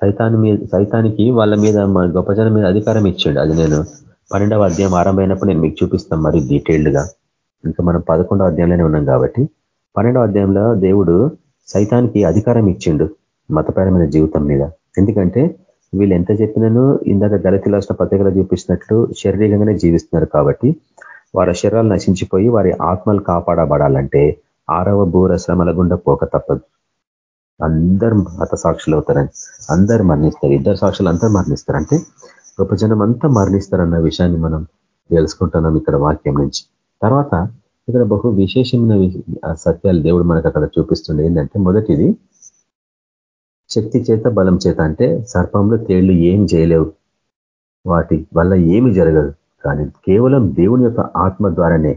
సైతాన్ని మీద సైతానికి వాళ్ళ మీద గొప్ప జనం మీద అధికారం ఇచ్చిండు. అది నేను పన్నెండవ అధ్యాయం ఆరంభమైనప్పుడు నేను మీకు చూపిస్తాం మరి డీటెయిల్డ్గా. ఇంకా మనం పదకొండవ అధ్యాయంలోనే ఉన్నాం కాబట్టి. పన్నెండవ అధ్యాయంలో దేవుడు సైతానికి అధికారం ఇచ్చిండు మతపరమైన జీవితం మీద. ఎందుకంటే వీళ్ళు ఎంత చెప్పినను ఇందాక గలతి రాష్ట్ర పత్రికలు చూపించినట్లు శారీరకంగానే జీవిస్తున్నారు కాబట్టి వారి శరీరాలు నశించిపోయి వారి ఆత్మలు కాపాడబడాలంటే ఆరవ భూర శ్రమల గుండా పోక తప్పదు. అందరు మత సాక్షులు అవుతారని. అందరు మరణిస్తారు. ఇద్దరు సాక్షులు అందరూ మరణిస్తారు. అంటే గొప్ప జనం అంతా మరణిస్తారన్న విషయాన్ని మనం తెలుసుకుంటున్నాం ఇక్కడ వాక్యం నుంచి. తర్వాత ఇక్కడ బహు విశేషమైన సత్యాలు దేవుడు మనకు అక్కడ చూపిస్తుండే ఏంటంటే మొదటిది శక్తి చేత బలం చేత అంటే సర్పంలో తేళ్ళు ఏం చేయలేవు. వాటి వల్ల ఏమి జరగదు. కానీ కేవలం దేవుని యొక్క ఆత్మ ద్వారానే.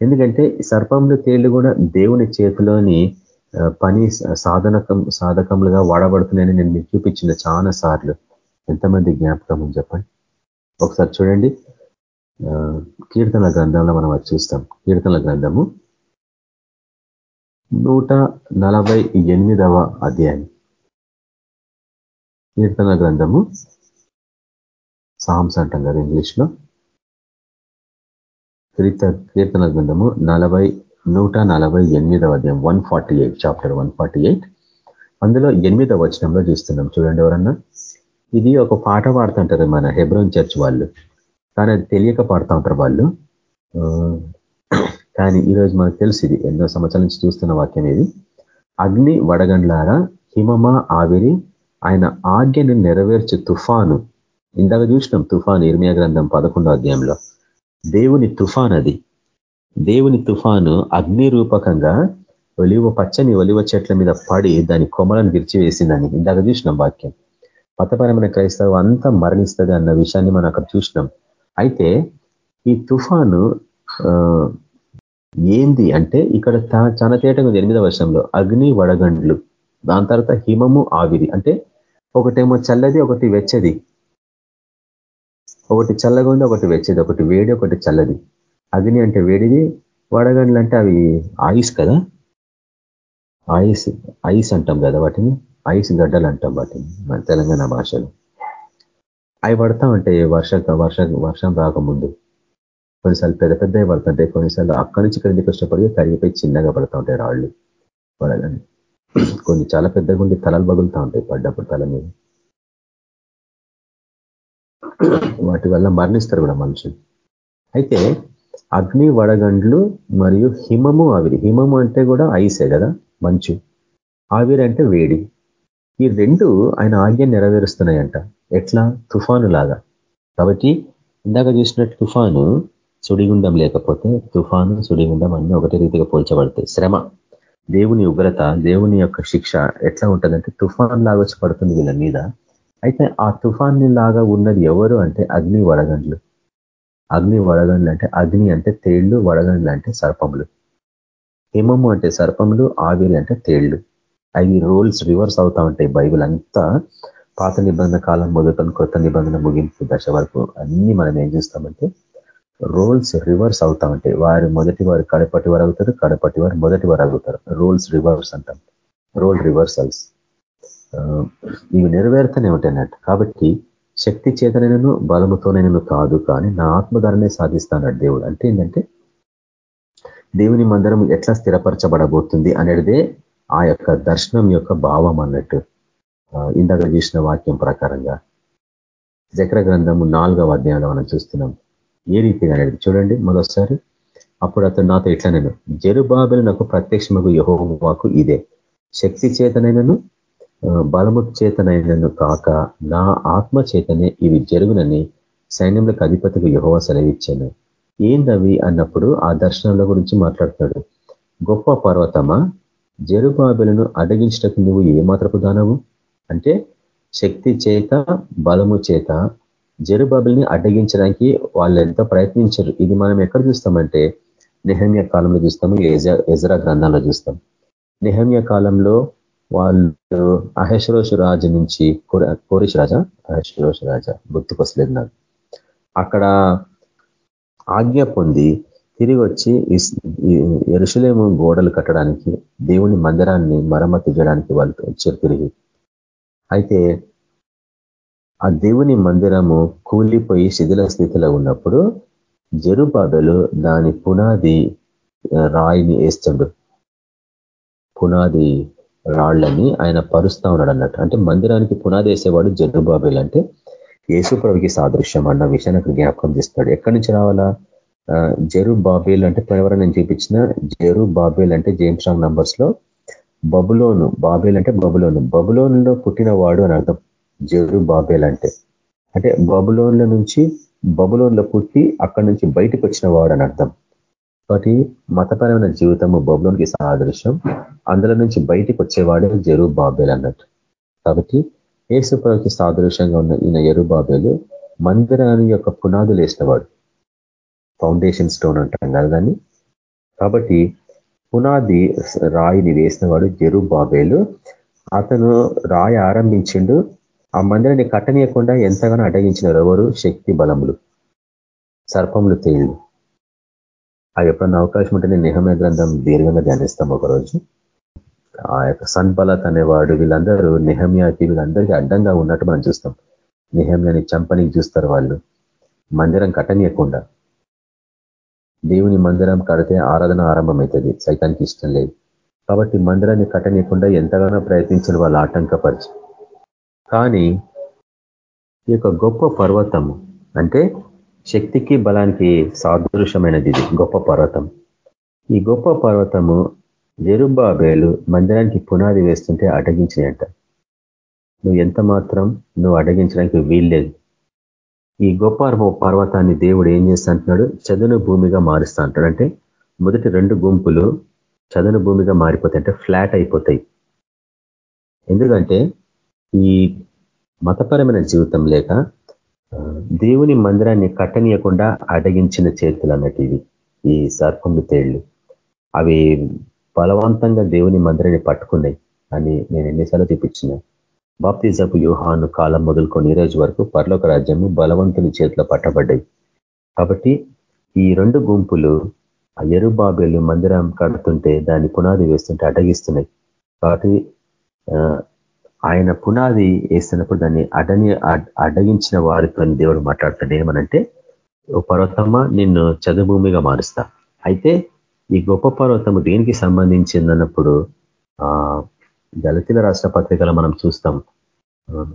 ఎందుకంటే సర్పంలో తేళ్ళు కూడా దేవుని చేతిలోని పని సాధనకం సాధకములుగా వాడబడుతున్నాయని నేను మీకు చూపించిన చాలా సార్లు ఎంతమంది జ్ఞాపకం అని చెప్పండి? ఒకసారి చూడండి. కీర్తన గ్రంథంలో మనం అది చూస్తాం. కీర్తన గ్రంథము నూట నలభై ఎనిమిదవ అధ్యాయం. కీర్తన గ్రంథము సాంస్ అంటాం కదా ఇంగ్లీష్లో. కీర్తన గ్రంథము నలభై నూట నలభై ఎనిమిదవ అధ్యాయం one forty eight chapter one forty eight. అందులో ఎనిమిదవ వచనంలో చూస్తున్నాం. చూడండి ఎవరన్నా? ఇది ఒక పాట పాడుతుంటారు మన హెబ్రోన్ చర్చ్ వాళ్ళు. కానీ అది తెలియక పాడుతూ ఉంటారు వాళ్ళు. కానీ ఈరోజు మనకు తెలుసు ఇది. ఎన్నో సంవత్సరాల నుంచి చూస్తున్న వాక్యం ఇది. అగ్ని వడగండ్లారా హిమమ ఆవిరి ఆయన ఆజ్ఞను నెరవేర్చే తుఫాను. ఇందాక చూసినాం తుఫాను ఇర్మియా గ్రంథం పదకొండో అధ్యాయంలో. దేవుని తుఫాన్ అది. దేవుని తుఫాను అగ్ని రూపకంగా ఒలివ పచ్చని ఒలివ చెట్ల మీద పడి దాని కొమ్మలను విరిచివేసిందని. ఇందాక చూసినాం వాక్యం. మతపరమైన క్రైస్తవం అంతా మరణిస్తుంది అన్న విషయాన్ని మనం అక్కడ చూసినాం. అయితే ఈ తుఫాను ఏంది అంటే ఇక్కడ చాలా తేటగా ఎనిమిదవ వర్షంలో అగ్ని వడగండ్లు దాని తర్వాత హిమము ఆవిరి. అంటే ఒకటేమో చల్లది ఒకటి వెచ్చది. ఒకటి చల్లగా ఉంది ఒకటి వెచ్చది. ఒకటి వేడి ఒకటి చల్లది. అగ్ని అంటే వేడిది వడగండ్లు అంటే అవి ఆయిస్ కదా? ఆయిస్ ఐస్ అంటాం కదా వాటిని. ఐస్ గడ్డలు అంటాం వాటిని మన తెలంగాణ భాషలో. అవి పడతా ఉంటాయి వర్ష వర్ష వర్షం రాకముందు కొన్నిసార్లు పెద్ద పెద్దవి పడుతుంటాయి కొన్నిసార్లు అక్కడి నుంచి క్రిందికి కష్టపడి కరిగిపోయి చిన్నగా పడుతూ ఉంటాయి రాళ్ళు పడగానే కొన్ని చాలా పెద్దగా ఉండి తలలు బగులుతూ ఉంటాయి పడ్డప్పుడు తల మీద. వాటి వల్ల మరణిస్తారు కూడా మనుషులు. అయితే అగ్ని వడగండ్లు మరియు హిమము ఆవిరి. హిమము అంటే కూడా ఐసే కదా మంచు. ఆవిరి అంటే వేడి. ఈ రెండు ఆయన ఆజ్ఞ నెరవేరుస్తున్నాయంట. ఎట్లా? తుఫాను లాగా కాబట్టి ఇందాక చూసినట్టు తుఫాను సుడిగుండం లేకపోతే తుఫాను సుడిగుండం అన్నీ ఒకటి రీతిగా పోల్చబడతాయి. శ్రమ. దేవుని ఉగ్రత దేవుని యొక్క శిక్ష ఎట్లా ఉంటుందంటే తుఫాన్ లాగా వచ్చి పడుతుంది వీళ్ళ మీద. అయితే ఆ తుఫాన్ లాగా ఉన్నది ఎవరు అంటే అగ్ని వడగండ్లు. అగ్ని వడగండ్లు అంటే అగ్ని అంటే తేళ్ళు వడగండ్లు అంటే సర్పములు. హిమము అంటే సర్పములు ఆవిరి అంటే తేళ్ళు. అవి రోల్స్ రివర్స్ అవుతా ఉంటాయి. బైబిల్ అంతా పాత నిబంధన కాలం మొదలుకొని కొత్త నిబంధన ముగింపు దశ వరకు అన్ని మనం ఏం చూస్తామంటే రోల్స్ రివర్స్ అవుతా ఉంటాయి. వారు మొదటి వారు కడపటి వారు అవుతారు కడపటి వారు మొదటి వారు అవుతారు. రోల్స్ రివర్స్ అంటాం. Role reversals. ఇవి నెరవేరుతూనే ఉంటాయన్నట్టు కాబట్టి శక్తి చేతనైనను బలముతోనైనను కాదు కానీ నా ఆత్మధారనే సాధిస్తానడు దేవుడు. అంటే ఏంటంటే దేవుని మందిరం ఎట్లా స్థిరపరచబడబోతుంది అనేదే ఆ యొక్క దర్శనం యొక్క భావం అన్నట్టు ఇందాక చూసిన వాక్యం ప్రకారంగా. జక్ర గ్రంథము నాలుగవ అధ్యాయంలో మనం చూస్తున్నాం. ఏ రీతిగా అనేది చూడండి మరోసారి. అప్పుడు అతను నాతో ఇట్లా నేను జరుబాబులు నాకు ప్రత్యక్షమకు యహోవాకు ఇదే. శక్తి చేతనైనను బలము చేతనైనను కాక నా ఆత్మ చేతనే ఇవి జరుగునని సైన్యంలోకి అధిపతికి యహోవ సెలవిచ్చాను ఏందవి? అన్నప్పుడు ఆ దర్శనంలో గురించి మాట్లాడుతాడు గొప్ప పర్వతమా? జరుబాబులను అడగించటకు నువ్వు ఏమాత్రపు దానవు? అంటే శక్తి చేత బలము చేత జరుబాబుల్ని అడ్డగించడానికి వాళ్ళు ఎంతో ప్రయత్నించరు? ఇది మనం ఎక్కడ చూస్తామంటే నిహమ్య కాలంలో చూస్తాము ఎజరా గ్రంథంలో చూస్తాం. నిహమ్య కాలంలో వాళ్ళు అహేశ్వరోషు రాజు నుంచి కోరిష్ రాజా? అహేశ్వరోషు రాజా గుర్తుకొస్తలేదు నాకు. అక్కడ ఆజ్ఞ పొంది తిరిగి వచ్చి ఎరుసలేము గోడలు కట్టడానికి దేవుని మందిరాన్ని మరమ్మతు చేయడానికి వాళ్ళు వచ్చారు తిరిగి. అయితే ఆ దేవుని మందిరము కూలిపోయి శిథిల స్థితిలో ఉన్నప్పుడు జరుబాబెలు దాని పునాది రాయిని వేస్తుండు. పునాది రాళ్ళని ఆయన పరుస్తా ఉన్నాడు అన్నట్టు అంటే మందిరానికి పునాది వేసేవాడు జరుబాబేలు అంటే యేసుప్రభుకి సాదృశ్యం అన్న విషయాన్ని జ్ఞాపకం చేస్తాడు. ఎక్కడి నుంచి రావాలా? జెరు బాబేల్ అంటే ఎవరైనా నేను చూపించిన? జెరు బాబేల్ అంటే జేమ్స్ రాంగ్ నంబర్స్లో. బబులోను బాబేల్ అంటే బబులోను. బబులోనులో పుట్టినవాడు అని అర్థం. జెరు బాబేల్ అంటే. అంటే బబులోన్ల నుంచి బబులోన్లో పుట్టి అక్కడి నుంచి బయటకు వచ్చిన వాడు అని అర్థం. కాబట్టి మతపరమైన జీవితము బబులోన్కి సాదృశ్యం. అందులో నుంచి బయటకు వచ్చేవాడే జెరు బాబేల్ అన్నట్టు. కాబట్టి ఏసుప్రభుకి సాదృశ్యంగా ఉన్న ఈయన ఎరుబాబేలు మందిరాన్ని యొక్క పునాదులు వేసినవాడు. ఫౌండేషన్ స్టోన్ అంటాం కదా దాన్ని. కాబట్టి పునాది రాయిని వేసినవాడు జెరు బాబేలు అతను రాయి ఆరంభించిండు. ఆ మందిరాన్ని కట్టనీయకుండా ఎంతగానో అడగించినారు ఎవరు? శక్తి బలములు. సర్పములు తేళ్ళు అవి ఎప్పుడన్నా అవకాశం ఉంటే నేను నిహమే గ్రంథం దీర్ఘంగా ధ్యానిస్తాం ఒకరోజు. ఆ యొక్క సన్బలత్ అనేవాడు వీళ్ళందరూ నిహమ్యాకి వీళ్ళందరికీ అడ్డంగా ఉన్నట్టు మనం చూస్తాం. నిహమ్యాని చంపనికి చూస్తారు వాళ్ళు. మందిరం కట్టనీయకుండా. దేవుని మందిరం కడితే ఆరాధన ఆరంభమవుతుంది. సైతానికి ఇష్టం లేదు. కాబట్టి మందిరాన్ని కట్టనీయకుండా ఎంతగానో ప్రయత్నించిన వాళ్ళు ఆటంకపరిచి. కానీ ఈ యొక్క గొప్ప పర్వతము అంటే శక్తికి బలానికి సాదృశ్యమైనది ఇది. గొప్ప పర్వతం. ఈ గొప్ప పర్వతము జెరుబాబేలు మందిరానికి పునాది వేస్తుంటే అటగించినాయంట. నువ్వు ఎంత మాత్రం నువ్వు అడగించడానికి వీల్లేదు. ఈ గొప్ప పర్వతాన్ని దేవుడు ఏం చేస్తుంటున్నాడు? చదును భూమిగా మారుస్తా అంటాడు అంటే మొదటి రెండు గుంపులు చదును భూమిగా మారిపోతాయి. అంటే ఫ్లాట్ అయిపోతాయి. ఎందుకంటే ఈ మతపరమైన జీవితం లేక దేవుని మందిరాన్ని కట్టనీయకుండా అడగించిన చేతులు అన్నట్టు ఇవి. ఈ సర్పంలు తేళ్ళు. అవి బలవంతంగా దేవుని మందిరాన్ని పట్టుకున్నాయి అని నేను ఎన్నిసార్లు చూపించిన. బాప్తిజపు వ్యూహాను కాలం మొదలుకొని ఈ రోజు వరకు పర్లోక రాజ్యము బలవంతుని చేతిలో పట్టబడ్డాయి. కాబట్టి ఈ రెండు గుంపులు ఆ ఎరుబాబేలు మందిరం కడుతుంటే దాన్ని పునాది వేస్తుంటే అడ్డగిస్తున్నాయి. కాబట్టి ఆయన పునాది వేస్తున్నప్పుడు దాన్ని అడని అడ్డగించిన వారితో దేవుడు మాట్లాడుతుంది ఏమనంటే పర్వతమ్మ నిన్ను చదుభూమిగా మారుస్తా. అయితే ఈ గొప్ప పర్వతము దేనికి సంబంధించిందన్నప్పుడు ఆ దళితుల రాష్ట్ర పత్రికలో మనం చూస్తాం.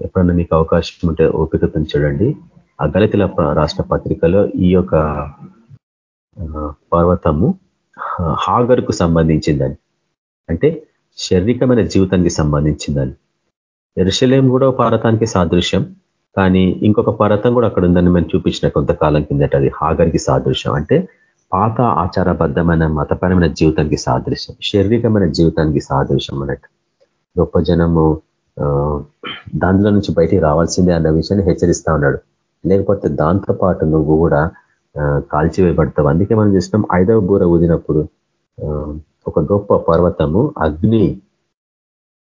ఎప్పుడన్నా మీకు అవకాశం ఉంటే ఓపికతో చూడండి. ఆ దళితుల రాష్ట్ర పత్రికలో ఈ యొక్క పర్వతము హాగర్కు సంబంధించిందని. అంటే శారీరకమైన జీవితానికి సంబంధించిందని. ఎరుశలేం కూడా పర్వతానికి సాదృశ్యం. కానీ ఇంకొక పర్వతం కూడా అక్కడ ఉందని మేము చూపించిన కొంతకాలం కిందట అది హాగర్కి సాదృశ్యం. అంటే పాత ఆచారబద్ధమైన మతపరమైన జీవితానికి సాదృశ్యం. శారీరకమైన జీవితానికి సాదృశ్యం అన్నట్టు. గొప్ప జనము దాంట్లో నుంచి బయటికి రావాల్సిందే అన్న విషయాన్ని హెచ్చరిస్తా ఉన్నాడు. లేకపోతే దాంతో పాటు నువ్వు కూడా కాల్చివేయబడతావు. అందుకే మనం చూసినాం ఐదవ బూర ఊదినప్పుడు ఒక గొప్ప పర్వతము అగ్ని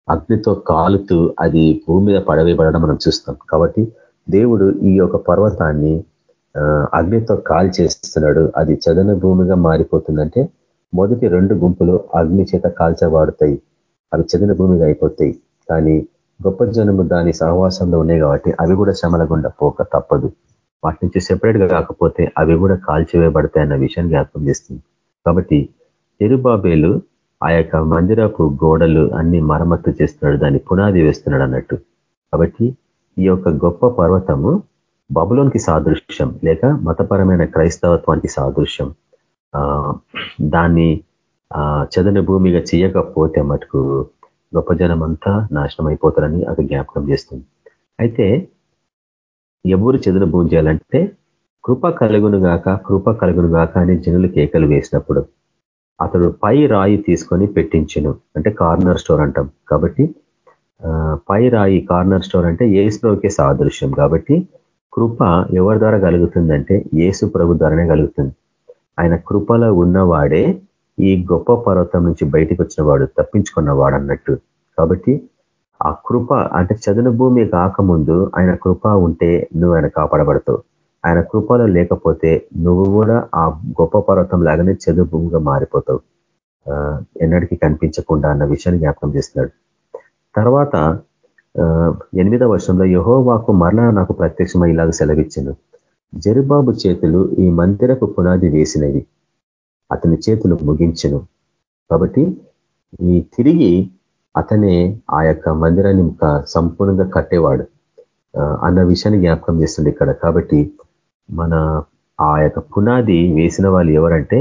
అగ్నితో కాలుతూ అది భూమి మీద పడవేయబడడం మనం చూస్తాం. కాబట్టి దేవుడు ఈ యొక్క పర్వతాన్ని అగ్నితో కాల్ చేస్తున్నాడు అది చదన భూమిగా మారిపోతుందంటే మొదటి రెండు గుంపులు అగ్ని చేత కాల్చబడతాయి. అవి చదివిన భూమిగా అయిపోతాయి. కానీ గొప్ప జనము దాని సహవాసంలో ఉన్నాయి కాబట్టి అవి కూడా శ్రమల గుండా పోక తప్పదు. వాటి నుంచి సెపరేట్గా కాకపోతే అవి కూడా కాల్చివేయబడతాయి అన్న విషయాన్ని జ్ఞాపకం చేస్తుంది. కాబట్టి ఎరుబాబేలు ఆ యొక్క మందిరపు గోడలు అన్ని మరమ్మత్తు చేస్తున్నాడు దాన్ని పునాది వేస్తున్నాడు అన్నట్టు. కాబట్టి ఈ యొక్క గొప్ప పర్వతము బబులోనికి సాదృశ్యం లేక మతపరమైన క్రైస్తవత్వానికి సాదృశ్యం. దాన్ని చదన భూమిగా చేయకపోతే మటుకు గొప్ప జనమంతా అంతా నాశనం అయిపోతారని అది జ్ఞాపకం చేస్తుంది. అయితే ఎవరు చెదున భూమి చేయాలంటే కృప కలుగును గాక కృప కలుగును గాక అని జనులు కేకలు వేసినప్పుడు అతడు పై రాయి తీసుకొని పెట్టించును. అంటే కార్నర్ స్టోర్ అంటాం. కాబట్టి పై రాయి కార్నర్ స్టోర్ అంటే ఏసులోకే సాదృశ్యం. కాబట్టి కృప ఎవరి ద్వారా కలుగుతుందంటే ఏసు ప్రభు ద్వారానే కలుగుతుంది. ఆయన కృపలో ఉన్నవాడే ఈ గొప్ప పర్వతం నుంచి బయటకు వచ్చిన వాడు తప్పించుకున్నవాడు అన్నట్టు. కాబట్టి ఆ కృప అంటే చదును భూమి కాకముందు ఆయన కృప ఉంటే నువ్వు ఆయన కాపాడబడతావు. ఆయన కృపలో లేకపోతే నువ్వు కూడా ఆ గొప్ప పర్వతం లాగానే చదువు భూమిగా మారిపోతావు. ఎన్నటికీ కనిపించకుండా అన్న విషయాన్ని జ్ఞాపకం చేస్తున్నాడు. తర్వాత ఎనిమిదవ వర్షంలో యహోవాకు మరలా నాకు ప్రత్యక్షమై ఇలాగ సెలవిచ్చాను. జరుబాబు చేతులు ఈ మందిరపు పునాది వేసినవి. అతని చేతులు ముగించను. కాబట్టి ఈ తిరిగి అతనే ఆ యొక్క మందిరాన్ని సంపూర్ణంగా కట్టేవాడు. అన్న విషయాన్ని జ్ఞాపకం చేస్తుంది ఇక్కడ. కాబట్టి మన ఆ యొక్క పునాది వేసిన వాళ్ళు ఎవరంటే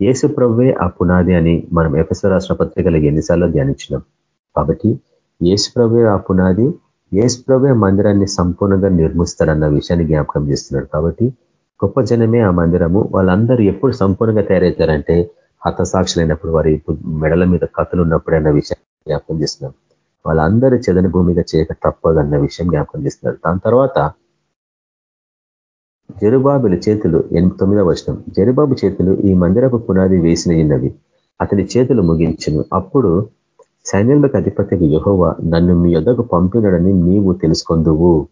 యేసు ప్రవ్వే ఆ పునాది అని మనం ఎఫ్ఎస్ రాష్ట్ర పత్రికలు ఎన్నిసార్లు ధ్యానించినాం. కాబట్టి యేసు ప్రవ్వే ఆ పునాది యేసు ప్రవ్వే మందిరాన్ని సంపూర్ణంగా నిర్మిస్తాడన్న విషయాన్ని జ్ఞాపకం చేస్తున్నాడు. కాబట్టి గొప్ప జనమే ఆ మందిరము. వాళ్ళందరూ ఎప్పుడు సంపూర్ణంగా తయారవుతారంటే హతసాక్షులైనప్పుడు వారి మెడల మీద కథలు ఉన్నప్పుడు అన్న విషయం జ్ఞాపకం చేస్తున్నాం. వాళ్ళందరూ చెదని భూమిగా చేయక తప్పదన్న విషయం జ్ఞాపకం చేస్తున్నారు. దాని తర్వాత జరుబాబుల చేతులు ఎనిమిది తొమ్మిదవ వర్షం జరుబాబు చేతులు ఈ మందిరపు పునాది వేసినవి అతని చేతులు ముగించును. అప్పుడు సైన్యులకు అధిపతికి యహోవ నన్ను మీ యొద్దకు పంపినడని నీవు తెలుసుకొందువు.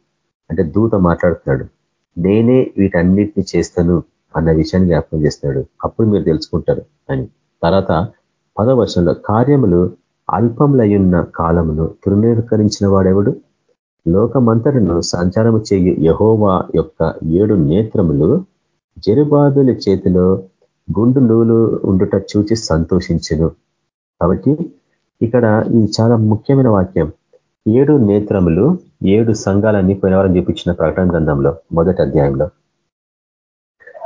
అంటే దూత మాట్లాడుతున్నాడు. నేనే వీటన్నిటిని చేస్తాను అన్న విషయాన్ని జ్ఞాపకం చేస్తాడు. అప్పుడు మీరు తెలుసుకుంటారు అని. తర్వాత పదో వర్షంలో కార్యములు అల్పములయ్యున్న కాలమును తృణీకరించిన వాడెవడు? లోకమంతటను సంచారము చేయు యహోవా యొక్క ఏడు నేత్రములు జరుబాదుల చేతిలో గుండు నూలు ఉండుట చూచి సంతోషించను. కాబట్టి ఇక్కడ ఇది చాలా ముఖ్యమైన వాక్యం. ఏడు నేత్రములు ఏడు సంఘాలన్నీ పోయినవారం చూపించిన ప్రకటన గ్రంథంలో మొదటి అధ్యాయంలో.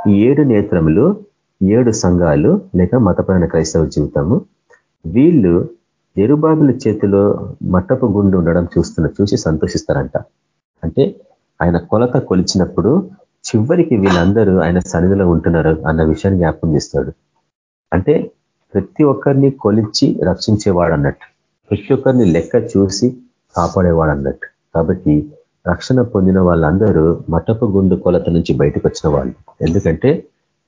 ఈ ఏడు నేత్రములు ఏడు సంఘాలు లేక మతపరమైన క్రైస్తవ జీవితము వీళ్ళు ఎరుబాబుల చేతిలో మట్టపు గుండు ఉండడం చూస్తున్న చూసి సంతోషిస్తారంట. అంటే ఆయన కొలత కొలిచినప్పుడు చివరికి వీళ్ళందరూ ఆయన సన్నిధిలో ఉంటున్నారు అన్న విషయాన్ని జ్ఞాపకం చేస్తాడు. అంటే ప్రతి ఒక్కరిని కొలిచి రక్షించేవాడు అన్నట్టు. ప్రతి ఒక్కరిని లెక్క చూసి కాపాడేవాడు అన్నట్టు కాబట్టి రక్షణ పొందిన వాళ్ళందరూ మటపు గుండు కొలత నుంచి బయటకు వచ్చిన వాళ్ళు. ఎందుకంటే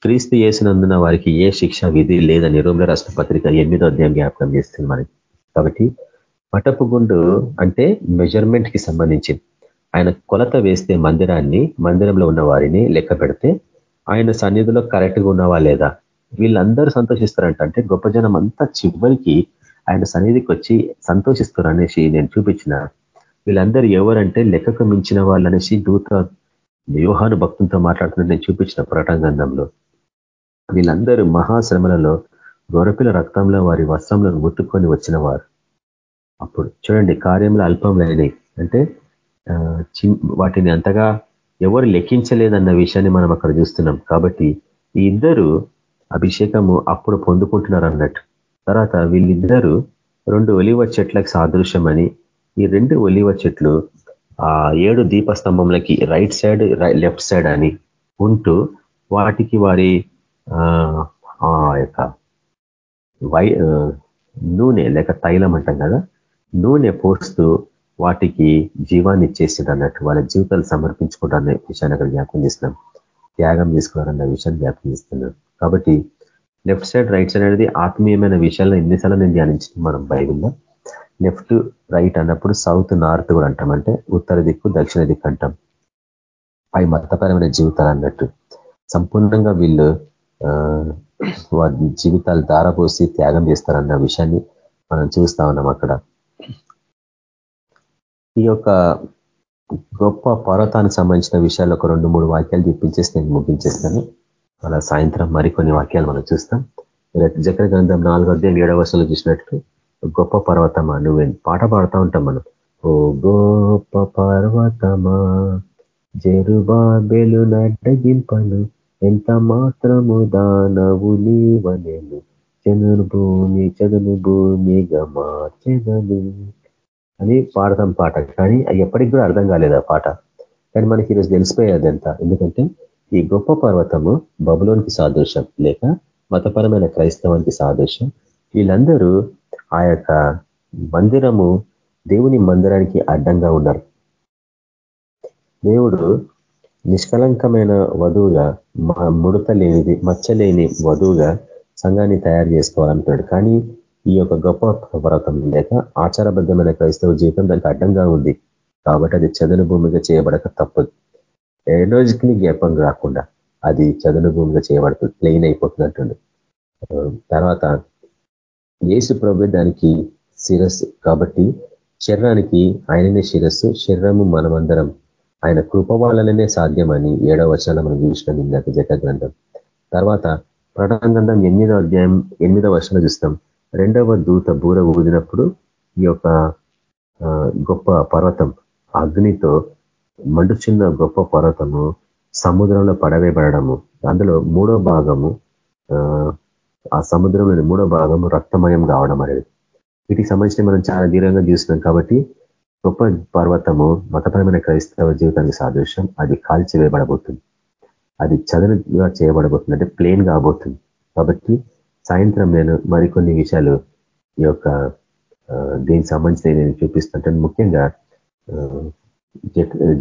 క్రీస్తు చేసినందున వారికి ఏ శిక్ష విధి లేదని రోమిల రాష్ట్ర పత్రిక ఎనిమిదో అధ్యాయం జ్ఞాపకం చేస్తుంది మనకి. కాబట్టి మటపు గుండు అంటే మెజర్మెంట్కి సంబంధించింది ఆయన కొలత వేస్తే మందిరాన్ని మందిరంలో ఉన్న వారిని లెక్క పెడితే ఆయన సన్నిధిలో కరెక్ట్గా ఉన్నవా లేదా? వీళ్ళందరూ సంతోషిస్తారంట. అంటే గొప్ప జనం అంతా చివరికి ఆయన సన్నిధికి వచ్చి సంతోషిస్తారు అనేసి నేను చూపించిన వీళ్ళందరూ ఎవరంటే లెక్కకు మించిన వాళ్ళు అనేసి దూత వ్యూహాను భక్తులతో మాట్లాడుతున్నట్టు నేను చూపించిన ప్రకటన గ్రంథంలో వీళ్ళందరూ మహాశ్రమలలో గొరపిల రక్తంలో వారి వస్త్రంలో ముట్టుకొని వచ్చిన వారు అప్పుడు చూడండి కార్యంలో అల్పంలో అయినాయి అంటే వాటిని అంతగా ఎవరు లెక్కించలేదన్న విషయాన్ని మనం అక్కడ చూస్తున్నాం. కాబట్టి ఈ ఇద్దరు అభిషేకము అప్పుడు పొందుకుంటున్నారు అన్నట్టు తర్వాత వీళ్ళిద్దరూ రెండు ఒలివ చెట్లకు సాదృశ్యమని ఈ రెండు ఒలివ చెట్లు ఆ ఏడు దీపస్తంభంలకి రైట్ సైడ్ లెఫ్ట్ సైడ్ అని ఉంటూ వాటికి వారి ఆ యొక్క వై నూనె లేక తైలం అంటాం కదా నూనె పోస్తూ వాటికి జీవాన్ని ఇచ్చేసింది అన్నట్టు వాళ్ళ జీవితాలు సమర్పించుకుంటారనే విషయాన్ని అక్కడ జ్ఞాపకం చేస్తున్నాం. త్యాగం చేసుకున్నారన్న విషయాన్ని జ్ఞాపకం చేస్తున్నాం. కాబట్టి లెఫ్ట్ సైడ్ రైట్ సైడ్ అనేది ఆత్మీయమైన విషయాల్లో ఎన్నిసార్లు నేను ధ్యానించింది మనం బైబిల్లో. లెఫ్ట్ రైట్ అన్నప్పుడు సౌత్ నార్త్ కూడా అంటాం. అంటే ఉత్తర దిక్కు దక్షిణ దిక్కు అంటాం. అవి మతపరమైన జీవితాలు అన్నట్టు. సంపూర్ణంగా వీళ్ళు వారి జీవితాలు దారపోసి త్యాగం చేస్తారన్న విషయాన్ని మనం చూస్తా ఉన్నాం అక్కడ. ఈ యొక్క గొప్ప పర్వతానికి సంబంధించిన విషయాలు ఒక రెండు మూడు వాక్యాలు చూపించేసి నేను ముగించేస్తాను. అలా సాయంత్రం మరికొన్ని వాక్యాలు మనం చూస్తాం. జక్ర గ్రంథం నాలుగో అధ్యాయం ఏడవ వర్షంలో చూసినట్లు గొప్ప పర్వతమా నువ్వు పాట పాడుతూ ఉంటాం మనం. ఓ గొప్ప పర్వతమా జరుబాబెలు నడ్డగింపను ఎంత మాత్రము దానవు నీవనెను చదును భూమి చదును భూమిగా మార్చెదను. అని పాడతాం పాట. కానీ ఎప్పటికి కూడా అర్థం కాలేదు ఆ పాట. కానీ మనకి ఈరోజు తెలిసిపోయేది అంత ఎందుకంటే ఈ గొప్ప పర్వతము బబులోనికి సాదృశ్యం లేక మతపరమైన క్రైస్తవానికి సాదృశ్యం. వీళ్ళందరూ ఆ యొక్క మందిరము దేవుని మందిరానికి అడ్డంగా ఉన్నారు. దేవుడు నిష్కలంకమైన వధువుగా ముడత లేనిది మచ్చలేని వధువుగా సంఘాన్ని తయారు చేసుకోవాలంటున్నాడు కానీ ఈ యొక్క గొప్ప పర్వతం లేక ఆచారబద్ధమైన క్రైస్తవ జీవితం దానికి అడ్డంగా ఉంది. కాబట్టి అది చదును భూమిగా చేయబడక తప్పదు. ఏ రోజుకి జ్ఞాపం రాకుండా అది చదును భూమిగా చేయబడుతుంది ప్లెయిన్ అయిపోతున్నట్టుండి. తర్వాత ఏసు ప్రభు దానికి శిరస్సు కాబట్టి శరీరానికి ఆయననే శిరస్సు శరీరము మనమందరం ఆయన కృప వలననే సాధ్యమని ఏడవ వచనాలు మనం చూసినాం ఇందాక జట గ్రంథం. తర్వాత ప్రకటన గ్రంథం ఎనిమిదో అధ్యాయం ఎనిమిదో వర్షంలో చూస్తాం. రెండవ దూత బూర ఊదినప్పుడు ఈ యొక్క గొప్ప పర్వతం అగ్నితో మండుచున్న గొప్ప పర్వతము సముద్రంలో పడవేయబడము అందులో మూడో భాగము ఆ సముద్రంలోని మూడో భాగము రక్తమయం కావడం అనేది. వీటికి సంబంధించి మనం చాలా దీర్ఘంగా చూస్తున్నాం కాబట్టి గొప్ప పర్వతము మతపరమైన క్రైస్తవ జీవితానికి సాదృశ్యం. అది కాల్చివేయబడబోతుంది అది చదునుగా చేయబడబోతుంది. అంటే ప్లేన్ కాబోతుంది. కాబట్టి సాయంత్రం నేను మరికొన్ని విషయాలు ఈ యొక్క దీనికి సంబంధించి నేను చూపిస్తుంటాను. ముఖ్యంగా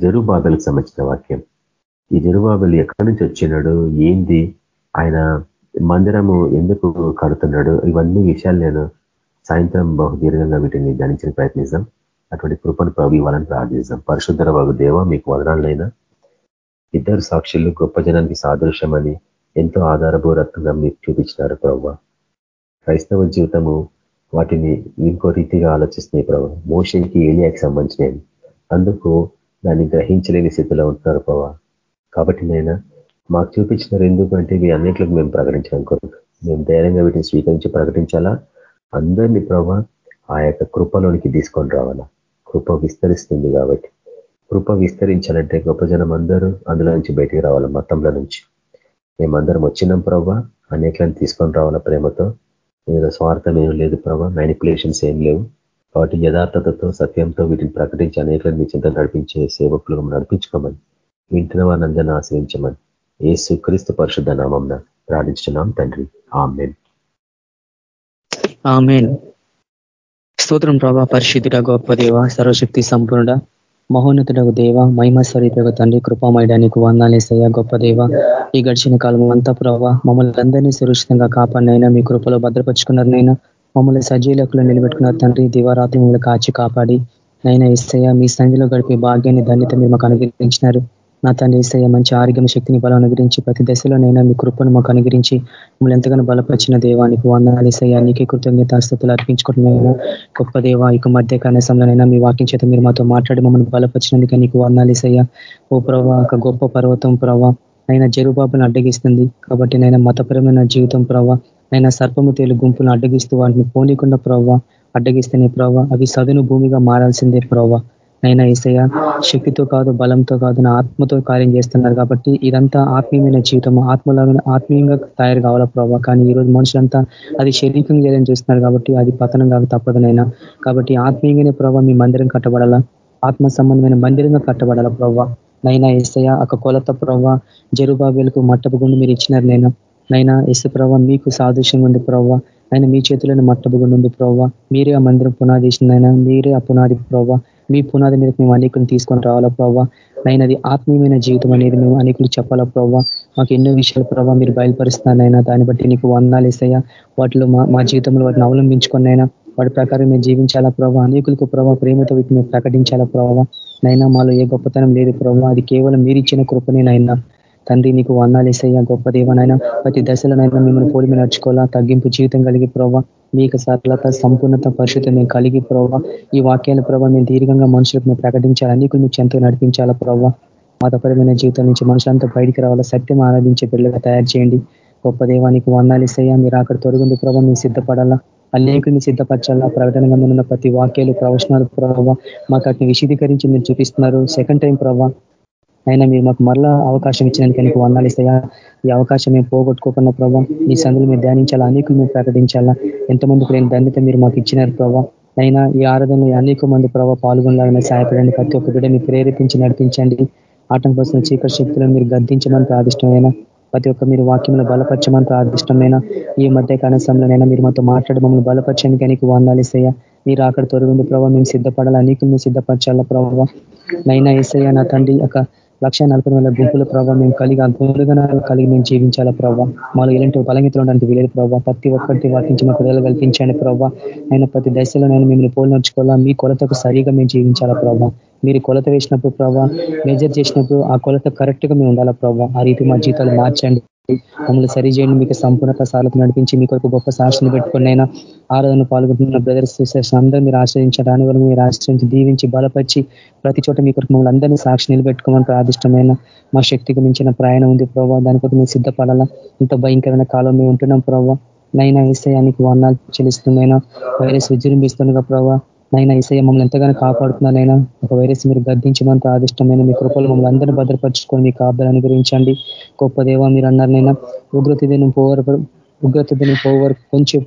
జరుబాబెలకు సంబంధించిన వాక్యం. ఈ జరుబాబెలు ఎక్కడి నుంచి వచ్చినాడు? ఏంది? ఆయన మందిరము ఎందుకు కడుతున్నాడు? ఇవన్నీ విషయాలు నేను సాయంత్రం బహు దీర్ఘంగా వీటిని ధ్యానించిన ప్రయత్నిస్తాం అటువంటి కృపను ప్రభు ఇవ్వాలని ప్రార్థిస్తాం పరిశుద్ధర బాబు దేవ మీకు వదనాలైనా ఇద్దరు సాక్షులు గొప్ప జనానికి సాదృశ్యమని ఎంతో ఆధారభూరత్వంగా మీకు చూపించినారు ప్రభు. క్రైస్తవ జీవితము వాటిని ఇంకో రీతిగా ఆలోచిస్తున్నాయి ప్రభు. మోషన్కి ఏలియాకి సంబంధించినవి. అందుకు దాన్ని గ్రహించలేని స్థితిలో ఉంటున్నారు ప్రభా కాబట్టి నైనా మాకు చూపించినారు ఎందుకంటే ఇవి అన్నింటికి మేము ప్రకటించడం కొరకు. మేము ధైర్యంగా వీటిని స్వీకరించి ప్రకటించాలా? అందరినీ ప్రభా ఆ యొక్క కృపలోనికి తీసుకొని రావాలా? కృప విస్తరిస్తుంది కాబట్టి. కృప విస్తరించాలంటే గొప్ప జనం అందరూ అందులో నుంచి బయటికి రావాలా? మతంలో నుంచి. మేమందరం వచ్చినాం ప్రభా అనేకలను తీసుకొని రావాలా ప్రేమతో? మీద స్వార్థం ఏం లేదు ప్రభా మ్యానిపులేషన్స్ ఏం లేవు. కాబట్టి యథార్థతతో సత్యంతో వీటిని ప్రకటించి అనేకలను మీ చింత నడిపించే సేవకులు నడిపించుకోమని వింటున్న వారిని ఆశ్రయించమని ఏ సుక్రీస్తు పరిశుద్ధ నామం ప్రార్థించున్నాం తండ్రి. ఆమెన్. ఆమెన్. స్తోత్రం ప్రభా పరిశుద్ధుడ గొప్ప దేవ సర్వశక్తి సంపూర్ణ మహోన్నతుడకు దేవ మహిమ స్వరూపకు తండ్రి కృపామయడానికి వందాలేసయ్యా గొప్ప దేవ. ఈ గడిచిన కాలం అంతా ప్రభావ మమ్మల్ని అందరినీ సురక్షితంగా కాపాడినైనా మీ కృపలో భద్రపరుచుకున్నారనైనా మమ్మల్ని సజీలకులు నిలబెట్టుకున్నారు తండ్రి దివారాత్రి మిమ్మల్ని కాచి కాపాడి నైనా ఇస్తయ్య మీ సంధిలో గడిపే భాగ్యాన్ని ధన్యత మీరు మాకు అనుగ్రహించినారు. నా తండ్రి ఇస్తయ్య మంచి ఆరోగ్యం శక్తిని బలం అనుగ్రహించి ప్రతి దశలోనైనా మీ కృపను మాకు అనుగ్రహించి మమ్మల్ని ఎంతగానో బలపరిచిన దేవానికి వందనాలు ఇస్తయ్య నీకే కృతజ్ఞతాస్థుతులు అర్పించుకుంటున్నాము గొప్ప దేవ ఇక మధ్య కనీసంలోనైనా మీ వాక్యం చేత మీరు మాతో మాట్లాడి మమ్మల్ని బలపరిచినందుకు నీకు వందనాలు ఏసయ్య. ఓ ప్రభా ఒక గొప్ప పర్వతం ప్రభా అయినా జరుబాబును అడ్డగిస్తుంది. కాబట్టి నైనా మతపరమైన జీవితం ప్రభావ నైనా సర్పము తేలు గుంపులను అడ్డగిస్తూ వాటిని పోనీకుండా ప్రవ్వ అడ్డగిస్తేనే ప్రభావ అవి సదును భూమిగా మారాల్సిందే ప్రభావ నైనా ఈసయ శక్తితో కాదు బలంతో కాదు నా ఆత్మతో కార్యం చేస్తున్నారు కాబట్టి ఇదంతా ఆత్మీయమైన జీవితం ఆత్మలాగా ఆత్మీయంగా తయారు కావాలా ప్రభావ కానీ ఈ రోజు మనుషులంతా అది శరీరంగా చేయాలని చూస్తున్నారు కాబట్టి అది పతనం కాక తప్పదునైనా కాబట్టి ఆత్మీయంగానే ప్రభావ మీ మందిరం కట్టబడాలా? ఆత్మ సంబంధమైన మందిరంగా కట్టబడాలా ప్రభావ నైనా ఏసయ్య ఒక కొలత ప్రభావ జరుబాబేలకు మట్టపు గుండు మీరు ఇచ్చినారు నైనా. నైనా ఎస్ ప్రభావ మీకు సాదృశ్యంగా ఉంది ప్రభావ ఆయన మీ చేతులను మట్టబుగుండు ఉంది ప్రవ్వ మీరే ఆ మందిరం పునాది మీరే ఆ పునాది ప్రభావ మీ పునాది మీద మేము అనేకులను తీసుకొని రావాలా ప్రభావ నైనది ఆత్మీయమైన జీవితం అనేది మేము అనేకులు చెప్పాలా ప్రభావ మాకు ఎన్నో విషయాలు ప్రభావ మీరు బయలుపరుస్తున్నానైనా దాన్ని బట్టి నీకు వందాలు ఇస్తాయా వాటిలో మా జీవితంలో వాటిని అవలంబించుకున్నైనా వాటి ప్రకారం మేము జీవించాలా ప్రభావ అనేకులకు ప్రభావ ప్రేమతో వీటిని మేము ప్రకటించాలా ప్రభావ నైనా మాలో ఏ గొప్పతనం లేదు ప్రభావ అది కేవలం మీరు ఇచ్చిన కృపనేనైనా తండ్రి నీకు వందాలేసయ్యా గొప్ప దేవనైనా ప్రతి దశలోనైనా మిమ్మల్ని పోలి నడుచుకోవాలా? తగ్గింపు జీవితం కలిగి ప్రభావ మీకు సరళత సంపూర్ణత పరిశుద్ధ మేము కలిగి ప్రభావ ఈ వాక్యాల ప్రభావ మేము దీర్ఘంగా మనుషులకు మేము ప్రకటించాలి? అన్ని మీకు చెంత నడిపించాలా ప్రభావ మతపరమైన జీవితం నుంచి మనుషులంతా బయటికి రావాలా? సత్యం ఆరాధించే పిల్లలుగా తయారు చేయండి. గొప్ప దేవానికి వందాలిసయ్యా మీరు అక్కడ తొలగింది ప్రభావ మేము సిద్ధపడాలా? అనేకుని సిద్ధపరచాలా? ప్రకటన ఉన్న ప్రతి వాక్యాలు ప్రవచనాలు ప్రభావ మాకు అట్ని విశీదీకరించి మీరు చూపిస్తున్నారు. సెకండ్ టైం ప్రభావ అయినా మీరు మాకు మరలా అవకాశం ఇచ్చినందుకు నీకు వందాలు ఇస్తాయా? ఈ అవకాశం మేము పోగొట్టుకోకుండా ప్రభావ ఈ సందులు మీరు ధ్యానించాలా? అనేకులు మేము ప్రకటించాలా? ఎంతమందికి నేను ధన్యత మీరు మాకు ఇచ్చినారు ప్రభావ అయినా ఈ ఆరాధనలో అనేక మంది ప్రభావ పాల్గొనలాగానే సహాయపడండి. ప్రతి ఒక్క బిడ్డ మీరు ప్రేరేపించి నడిపించండి. ఆటం చీకటి శక్తులను మీరు గద్దించమని ప్రాదిష్టమైన ప్రతి ఒక్క మీరు వాక్యంలో బలపరచమని ప్రాదిష్టమైన ఈ మధ్య కనసంలోనైనా మీరు మాతో మాట్లాడి మమ్మల్ని బలపరచండి. కానీ వందాలు ఇస్తాయా? మీరు అక్కడ తొలగింది ప్రభావ మేము సిద్ధపడాలి? అనేక మేము సిద్ధపరచాలా ప్రభావ నైనా ఇస్తాయా నా తండ్రి ఒక లక్ష నలభై వేల గుంపుల ప్రభావ మేము కలిగి గుణగణాలు కలిగి మేము జీవించాలా ప్రభావ మాలో ఎలాంటి బలంగితులు ఉండడానికి వీలేదు ప్రభావ ప్రతి ఒక్కటి వాటించి మాకు విడుదల కల్పించండి ప్రభావ ఆయన ప్రతి దశలో నేను మిమ్మల్ని పోలినర్చుకోవాలా మీ కొలతకు సరిగా మేము జీవించాలా ప్రభావ మీరు కొలత వేసినప్పుడు ప్రభావ మెజర్ చేసినప్పుడు ఆ కొలత కరెక్ట్గా మేము ఉండాలా ప్రభావ ఆ రీతి మా జీతాలు మార్చండి. మమ్మల్ని సరి చేయండి మీకు సంపూర్ణత సాలకు నడిపించి మీ కొరకు గొప్ప సాక్షిని పెట్టుకున్నైనా ఆరాధన పాల్గొంటున్న బ్రదర్స్ సిస్టర్స్ అందరూ మీరు ఆశ్రయించారు వల్ల మీరు ఆశ్రయించి దీవించి బలపరిచి ప్రతి చోట మీ కొరకు మమ్మల్ని అందరినీ సాక్షి నిలబెట్టుకోమని ప్రాదిష్టమైన మా శక్తికి మించిన ప్రయాణం ఉంది ప్రభావ దాని కొరకు మేము సిద్ధపడాలా? ఇంత భయంకరమైన కాలం మేము ఉంటున్నాం ప్రభావ నైనా ఏసయానికి వర్ణాలు చెల్లిస్తుందైనా వైరస్ విజృంభిస్తుండగా ప్రభావ నైనా ఈసయ మమ్మల్ని ఎంతగానో కాపాడుతున్నానైనా ఒక వైరస్ మీరు గద్దించమని ప్రాదిష్టమైన మీ కృపలు మమ్మల్ని అందరినీ భద్రపరచుకొని మీ కాపుదలు అనుగ్రహించండి. గొప్ప దేవ మీరు అన్నారనైనా ఉగ్రత దినం పోవర్ ఉగ్రత దినం పోవర్ కొంచెం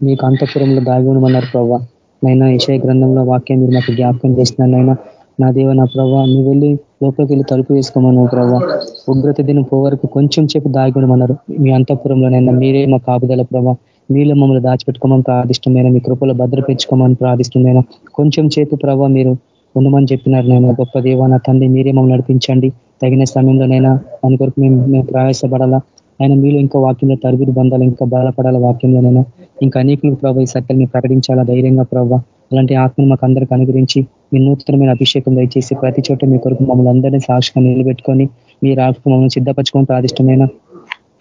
మీకు అంతపురంలో దాగి ఉండమన్నారు ప్రభావ నైనా ఇషయ గ్రంథంలో వాక్యం మీరు మాకు జ్ఞాపకం చేస్తున్నారైనా నా దేవ నా ప్రభావ నువ్వు వెళ్ళి లోపలికి వెళ్ళి తలుపు వేసుకోమన్నావు ప్రభావ ఉగ్రత దినం పోవరకు కొంచెం చెప్పు దాగి ఉండమన్నారు. మీ అంతఃపురంలోనైనా మీరే మా కాపుదల ప్రభావ మీలో మమ్మల్ని దాచిపెట్టుకోమని ప్రార్థిష్టమైన మీ కృపలో భద్రపెట్టుకోమని ప్రార్థిష్టమైన. కొంచెం చేతు ప్రభావ మీరు ఉండమని చెప్పినారు నేను గొప్ప దేవ నా తండ్రి మీరే మమ్మల్ని నడిపించండి. తగిన సమయంలోనైనా దాని కొరకు మేము మేము ఆయన మీలో ఇంకా వాక్యంలో తరబిది బంధాలు ఇంకా బలపడాల వాక్యంలోనైనా. ఇంకా అనేకులు ప్రభావ ఈ సత్యాన్ని ప్రకటించాలా ధైర్యంగా ప్రభావ అలాంటి ఆత్మను మాకు అందరికి అనుగ్రహించి మీ నూతనమైన అభిషేకం దయచేసి ప్రతి చోట మీ కొరకు మమ్మల్ని అందరినీ సాక్షిగా నిలబెట్టుకొని మీరు ఆత్మ మమ్మల్ని సిద్ధపరచుకొని ప్రాదిష్టమైన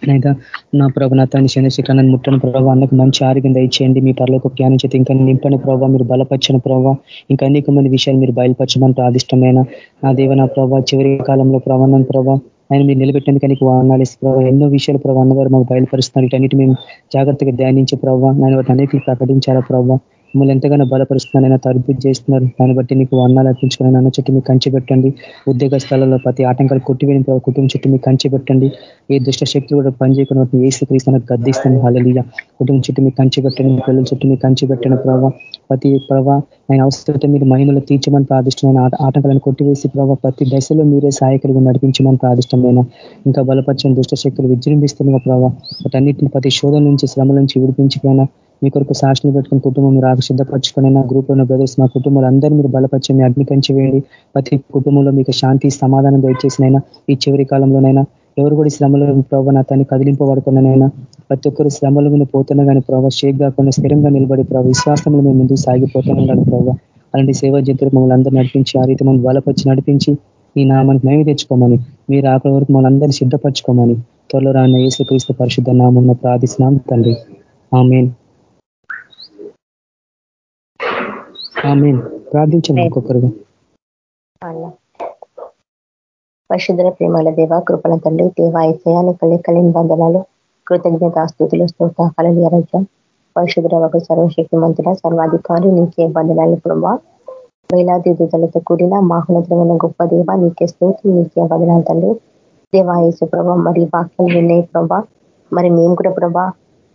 నైనా నా ప్రభు నా చంద్రశేఖరాన్ని ముట్టని ప్రభావ అన్నకు మంచి ఆరోగ్యం దయచేయండి. మీ పరలోకి జ్ఞానం చేతి ఇంకా నింపని ప్రభావ మీరు బలపరిచిన ప్రభావ ఇంకా అనేక మంది విషయాలు మీరు బయలుపరచమని ప్రాదిష్టమైన నా దేవ నా ప్రభావ చివరి కాలంలో ప్రవణం ప్రభావ ఆయన మీరు నిలబెట్టడానికి నీకు వాహనాలు ప్రభావ ఎన్నో విషయాలు ప్రభావ అన్నవారు మాకు బయలుపరుస్తున్నారు. వీటన్నిటి మేము జాగ్రత్తగా ధ్యానించే ప్రభావ నేను వాటి అనేకలు ప్రకటించాలా ప్రభావ మిమ్మల్ని ఎంతగానో బలపరుస్తున్నారైనా తరబు చేస్తున్నారు. దాన్ని బట్టి నీకు వర్ణాలు అర్పించుకుని అన్న చుట్టూ మీకు కంచి పెట్టండి. ఉద్యోగ స్థలాల్లో ప్రతి ఆటంకాలు కొట్టివేయని కుటుంబం చుట్టూ మీకు కంచి పెట్టండి. ఏ దుష్ట శక్తి కూడా పనిచేయకుండా ఏసు క్రీస్తున్న గద్దిస్తాను హలలియ కుటుంబం చుట్టూ మీకు కంచి పెట్టండి. పిల్లల చుట్టూ మీకు కంచి పెట్టిన ప్రభావ ప్రతి ప్రభావ ఆయన అవసరత మీరు మహిమలు తీర్చమని ప్రాదిష్టమైన ఆటంకాలను కొట్టివేసి ప్రభావ ప్రతి దశలో మీరే సహాయకులుగా నడిపించమని ప్రాదిష్టమైన ఇంకా బలపరచని దుష్ట శక్తులు విజృంభిస్తున్న ప్రభావ వాటన్నిటిని ప్రతి శోధన నుంచి శ్రమ నుంచి విడిపించిపోయినా మీ కొరకు సాక్షిని పెట్టుకుని కుటుంబం మీరు ఆకు సిద్ధపరచుకుని నా గ్రూప్లో బ్రదర్స్ మా కుటుంబాలు అందరినీ మీరు బలపరిచి మీ అగ్ని కంచి వేయండి. ప్రతి కుటుంబంలో మీకు శాంతి సమాధానం దయచేసినైనా ఈ చివరి కాలంలోనైనా ఎవరు కూడా శ్రమలో ప్రభావ నా తను కదిలింపబడుకున్ననైనా ప్రతి ఒక్కరు శ్రమలు మీద పోతున్నా కానీ ప్రభావ షేక్ కాకుండా స్థిరంగా నిలబడి ప్రభావ విశ్వాసంలో మేము ముందుకు సాగిపోతున్నాం కానీ ప్రభావ అలాంటి సేవా జంతువులు మమ్మల్ని అందరూ నడిపించి ఆ రీతి మనం బలపరిచి నడిపించి ఈ నామానికి మేము తెచ్చుకోమని మీరు ఆకలి వరకు మమ్మల్ని అందరినీ సిద్ధపరచుకోమని త్వరలో రాన్న యేసుక్రీస్తు పరిశుద్ధ నామం ప్రార్థిస్తున్నాం తండ్రి. ఆమెన్. ప్రార్థించండి ఒక్కొక్కరుగా. పరిశుద్ధ ప్రేమాల దేవ కృపల తండ్రి దేవ ఐసయానికి లెక్కలేని బంధనాలు కృతజ్ఞత స్థుతులు స్తోత కలలియరజం పరిశుద్ధ ఒక సర్వశక్తి మంతుల సర్వాధికారి నీకే బంధనాలు ప్రభావ. వేలాది దూతలతో కూడిన మాహోన్నతమైన గొప్ప దేవ నీకే స్తోత్రం నీకే బంధనాలు తండ్రి. దేవాయసు ప్రభా మరి వాక్యం వినే ప్రభా. మరి మేము కూడా ప్రభా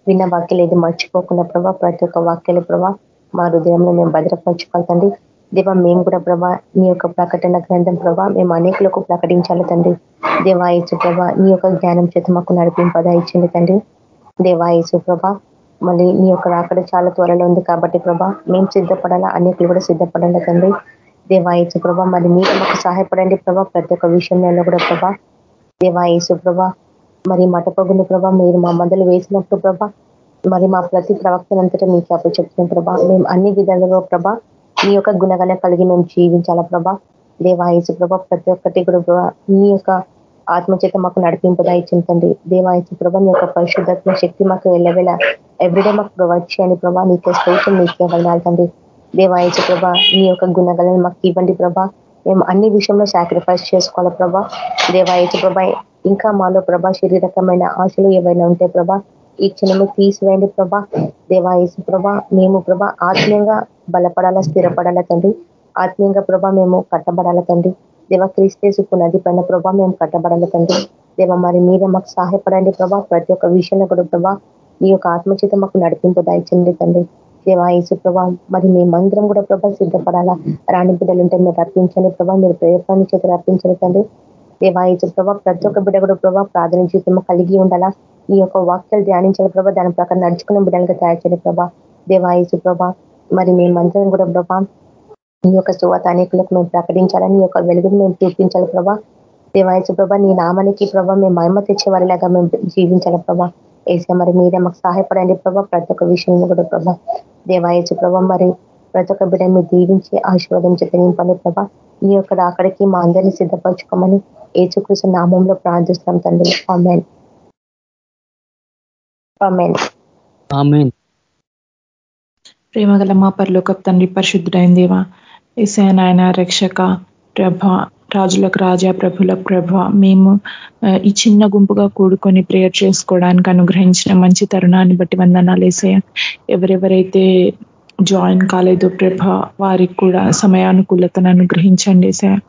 విన్న వాక్యాలు ఏది మర్చిపోకుండా ప్రభా ప్రతి ఒక్క వాక్యాలు ప్రభా మా హృదయంలో మేము భద్రపరచుకోవాలి తండ్రి. దేవ మేము కూడా ప్రభా నీ యొక్క ప్రకటన గ్రంథం ప్రభా మేము అనేకులకు ప్రకటించాలి తండ్రి. దేవాయసు ప్రభా నీ యొక్క జ్ఞానం చేత మాకు నడిపింపదా ఇచ్చింది తండ్రి. దేవాయసు ప్రభా మళ్ళీ నీ యొక్క రాకడ చాలా త్వరలో ఉంది కాబట్టి ప్రభా మేము సిద్ధపడాలా? అనేకులు కూడా సిద్ధపడాలి తండ్రి? దేవాయసు ప్రభా మరి మీరు మాకు సహాయపడండి ప్రభా ప్రతి ఒక్క విషయంలో కూడా ప్రభా. దేవాయసు ప్రభా మరి మటపగుని ప్రభా మీరు మా మందులు వేసినట్టు ప్రభా మరి మా ప్రతి ప్రవక్తనంతటా మీకు అప్పు చెప్తున్న ప్రభా. మేము అన్ని విధాలుగా ప్రభా నీ యొక్క గుణగణ కలిగి మేము జీవించాలా ప్రభా. దేవాయసు ప్రభ ప్రతి ఒక్కటి కూడా ప్రభా నీ యొక్క ఆత్మచేత మాకు నడిపింపదా ఇచ్చిందండి. దేవాయసు ప్రభా నీ యొక్క పరిశుద్ధత్మ శక్తి మాకు వెళ్ళవేళ ఎవ్రీడే మాకు ప్రొవైడ్ చేయండి ప్రభా. నీకు స్తోత్రం నీకే వెళ్ళాలండి దేవాయసు ప్రభా నీ యొక్క గుణగలను మాకు ఇవ్వండి ప్రభా. మేము అన్ని విషయంలో సాక్రిఫైస్ చేసుకోవాలి ప్రభా. దేవాయసు ప్రభా ఇంకా మాలో ప్రభా శరీరకమైన ఆశలు ఏవైనా ఉంటే ప్రభా ఈ క్షణము తీసివేయండి ప్రభా. దేవాయసు ప్రభా మేము ప్రభా ఆత్మీయంగా బలపడాలా స్థిరపడాలా తండ్రి. ఆత్మీయంగా ప్రభా మేము కట్టబడాల తండ్రి. దేవ క్రీస్తేసు పునది పైన ప్రభా మేము కట్టబడాల తండ్రి. దేవ మరి మీరే మాకు సహాయపడండి ప్రభా. ప్రతి ఒక్క విషయంలో కూడా ప్రభా మీ యొక్క ఆత్మచేత మాకు నడిపింపు దాయించండి తండ్రి. దేవాయసు ప్రభా మరి మేమందరం కూడా ప్రభా సిద్ధపడాలా. రాణి బిడ్డలు ఉంటే మీరు రప్పించండి ప్రభా మీరు ప్రయత్నాన్ని చేత రప్పించండి తండ్రి. దేవాయసు ప్రభా ప్రతి ఒక్క బిడ్డ కూడా ప్రభా ప్రార్థన జీవితం కలిగి ఉండాలా. ఈ యొక్క వాక్యాలు ధ్యానించాలి ప్రభా. దాని ప్రకారం నడుచుకున్న బిడ్డలుగా తయారు చేయాలి ప్రభా. దేవాయసు ప్రభా మరి మేమందరం కూడా ప్రభా నీ యొక్క సువాత అనేకులకు మేము ప్రకటించాలని నీ యొక్క వెలుగును మేము చూపించాలి ప్రభా. దేవాయసు ప్రభా నీ నామానికి ప్రభా మేము మహిమ తెచ్చేవారిలాగా మేము జీవించాలి ప్రభా. ఏసే మరి మీరే మాకు సహాయపడండి ప్రభా ప్రతి ఒక్క విషయంలో కూడా ప్రభా. దేవాయసు ప్రభా మరి ప్రతి ఒక్క బిడ్డని మీరు దీవించి ఆశీర్వాదం చేత నింపండి ప్రభా. నీ యొక్క అక్కడికి మా అందరినీ సిద్ధపరచుకోమని ఏచుకృష్ణ నామంలో ప్రార్థిస్తాం తండ్రి. ఆమెన్. ప్రేమ గల మా పరలోక తండ్రి పరిశుద్ధుడైన దేవ నాయన రక్షక ప్రభ రాజులకు రాజా ప్రభులకు ప్రభ మేము ఈ చిన్న గుంపుగా కూడుకొని ప్రేయర్ చేసుకోవడానికి అనుగ్రహించిన మంచి తరుణాన్ని బట్టి వందనాలు వేసాయ ఎవరెవరైతే జాయిన్ కాలేదు ప్రభ వారికి కూడా సమయానుకూలతను అనుగ్రహించండి సార్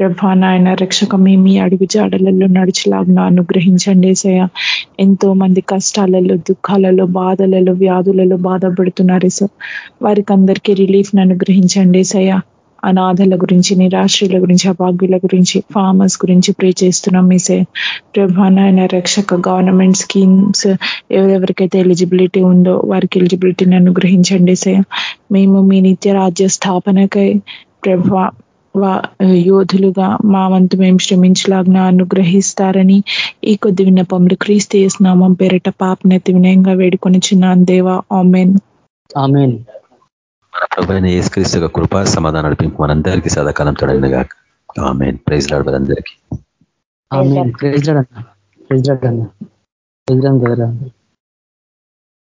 ప్రభా నాయన రక్షక మీ మీ అడుగు జాడలలో నడిచిలాగా అనుగ్రహించండి ఏసయ ఎంతో మంది కష్టాలలో దుఃఖాలలో బాధలలో వ్యాధులలో బాధపడుతున్నారు సార్ వారికి అందరికీ రిలీఫ్ అనుగ్రహించండి ఏసయ అనాథల గురించి నిరాశ్రుల గురించి అభాగ్యుల గురించి ఫార్మర్స్ గురించి ప్రే చేస్తున్నాం మీసే ప్రభా నాయన రక్షక గవర్నమెంట్ స్కీమ్స్ ఎవరెవరికైతే ఎలిజిబిలిటీ ఉందో వారికి ఎలిజిబిలిటీని అనుగ్రహించండి సే మేము మీ నిత్య రాజ్య స్థాపనకై ప్రభా యోధులుగా మా వంతు మేము శ్రమించలాగ్న అనుగ్రహిస్తారని ఈ కొద్ది విన్నపములు క్రీస్తు నామం పేరిట పాపనెత్తి వినయంగా వేడుకొని చిన్న దేవా ఆమెన్. ఆమెన్. మన ప్రభు ఏసుక్రీస్తు కృప సమాధానం నడిపింపు మనందరికీ సదాకాలం తొడగినగా ఆమెన్. ప్రైజ్ లాడ్ అందరికీ ప్రైజ్ లాడ్ అన్న. ప్రైజ్ లాడ్ అన్న. Praise Lord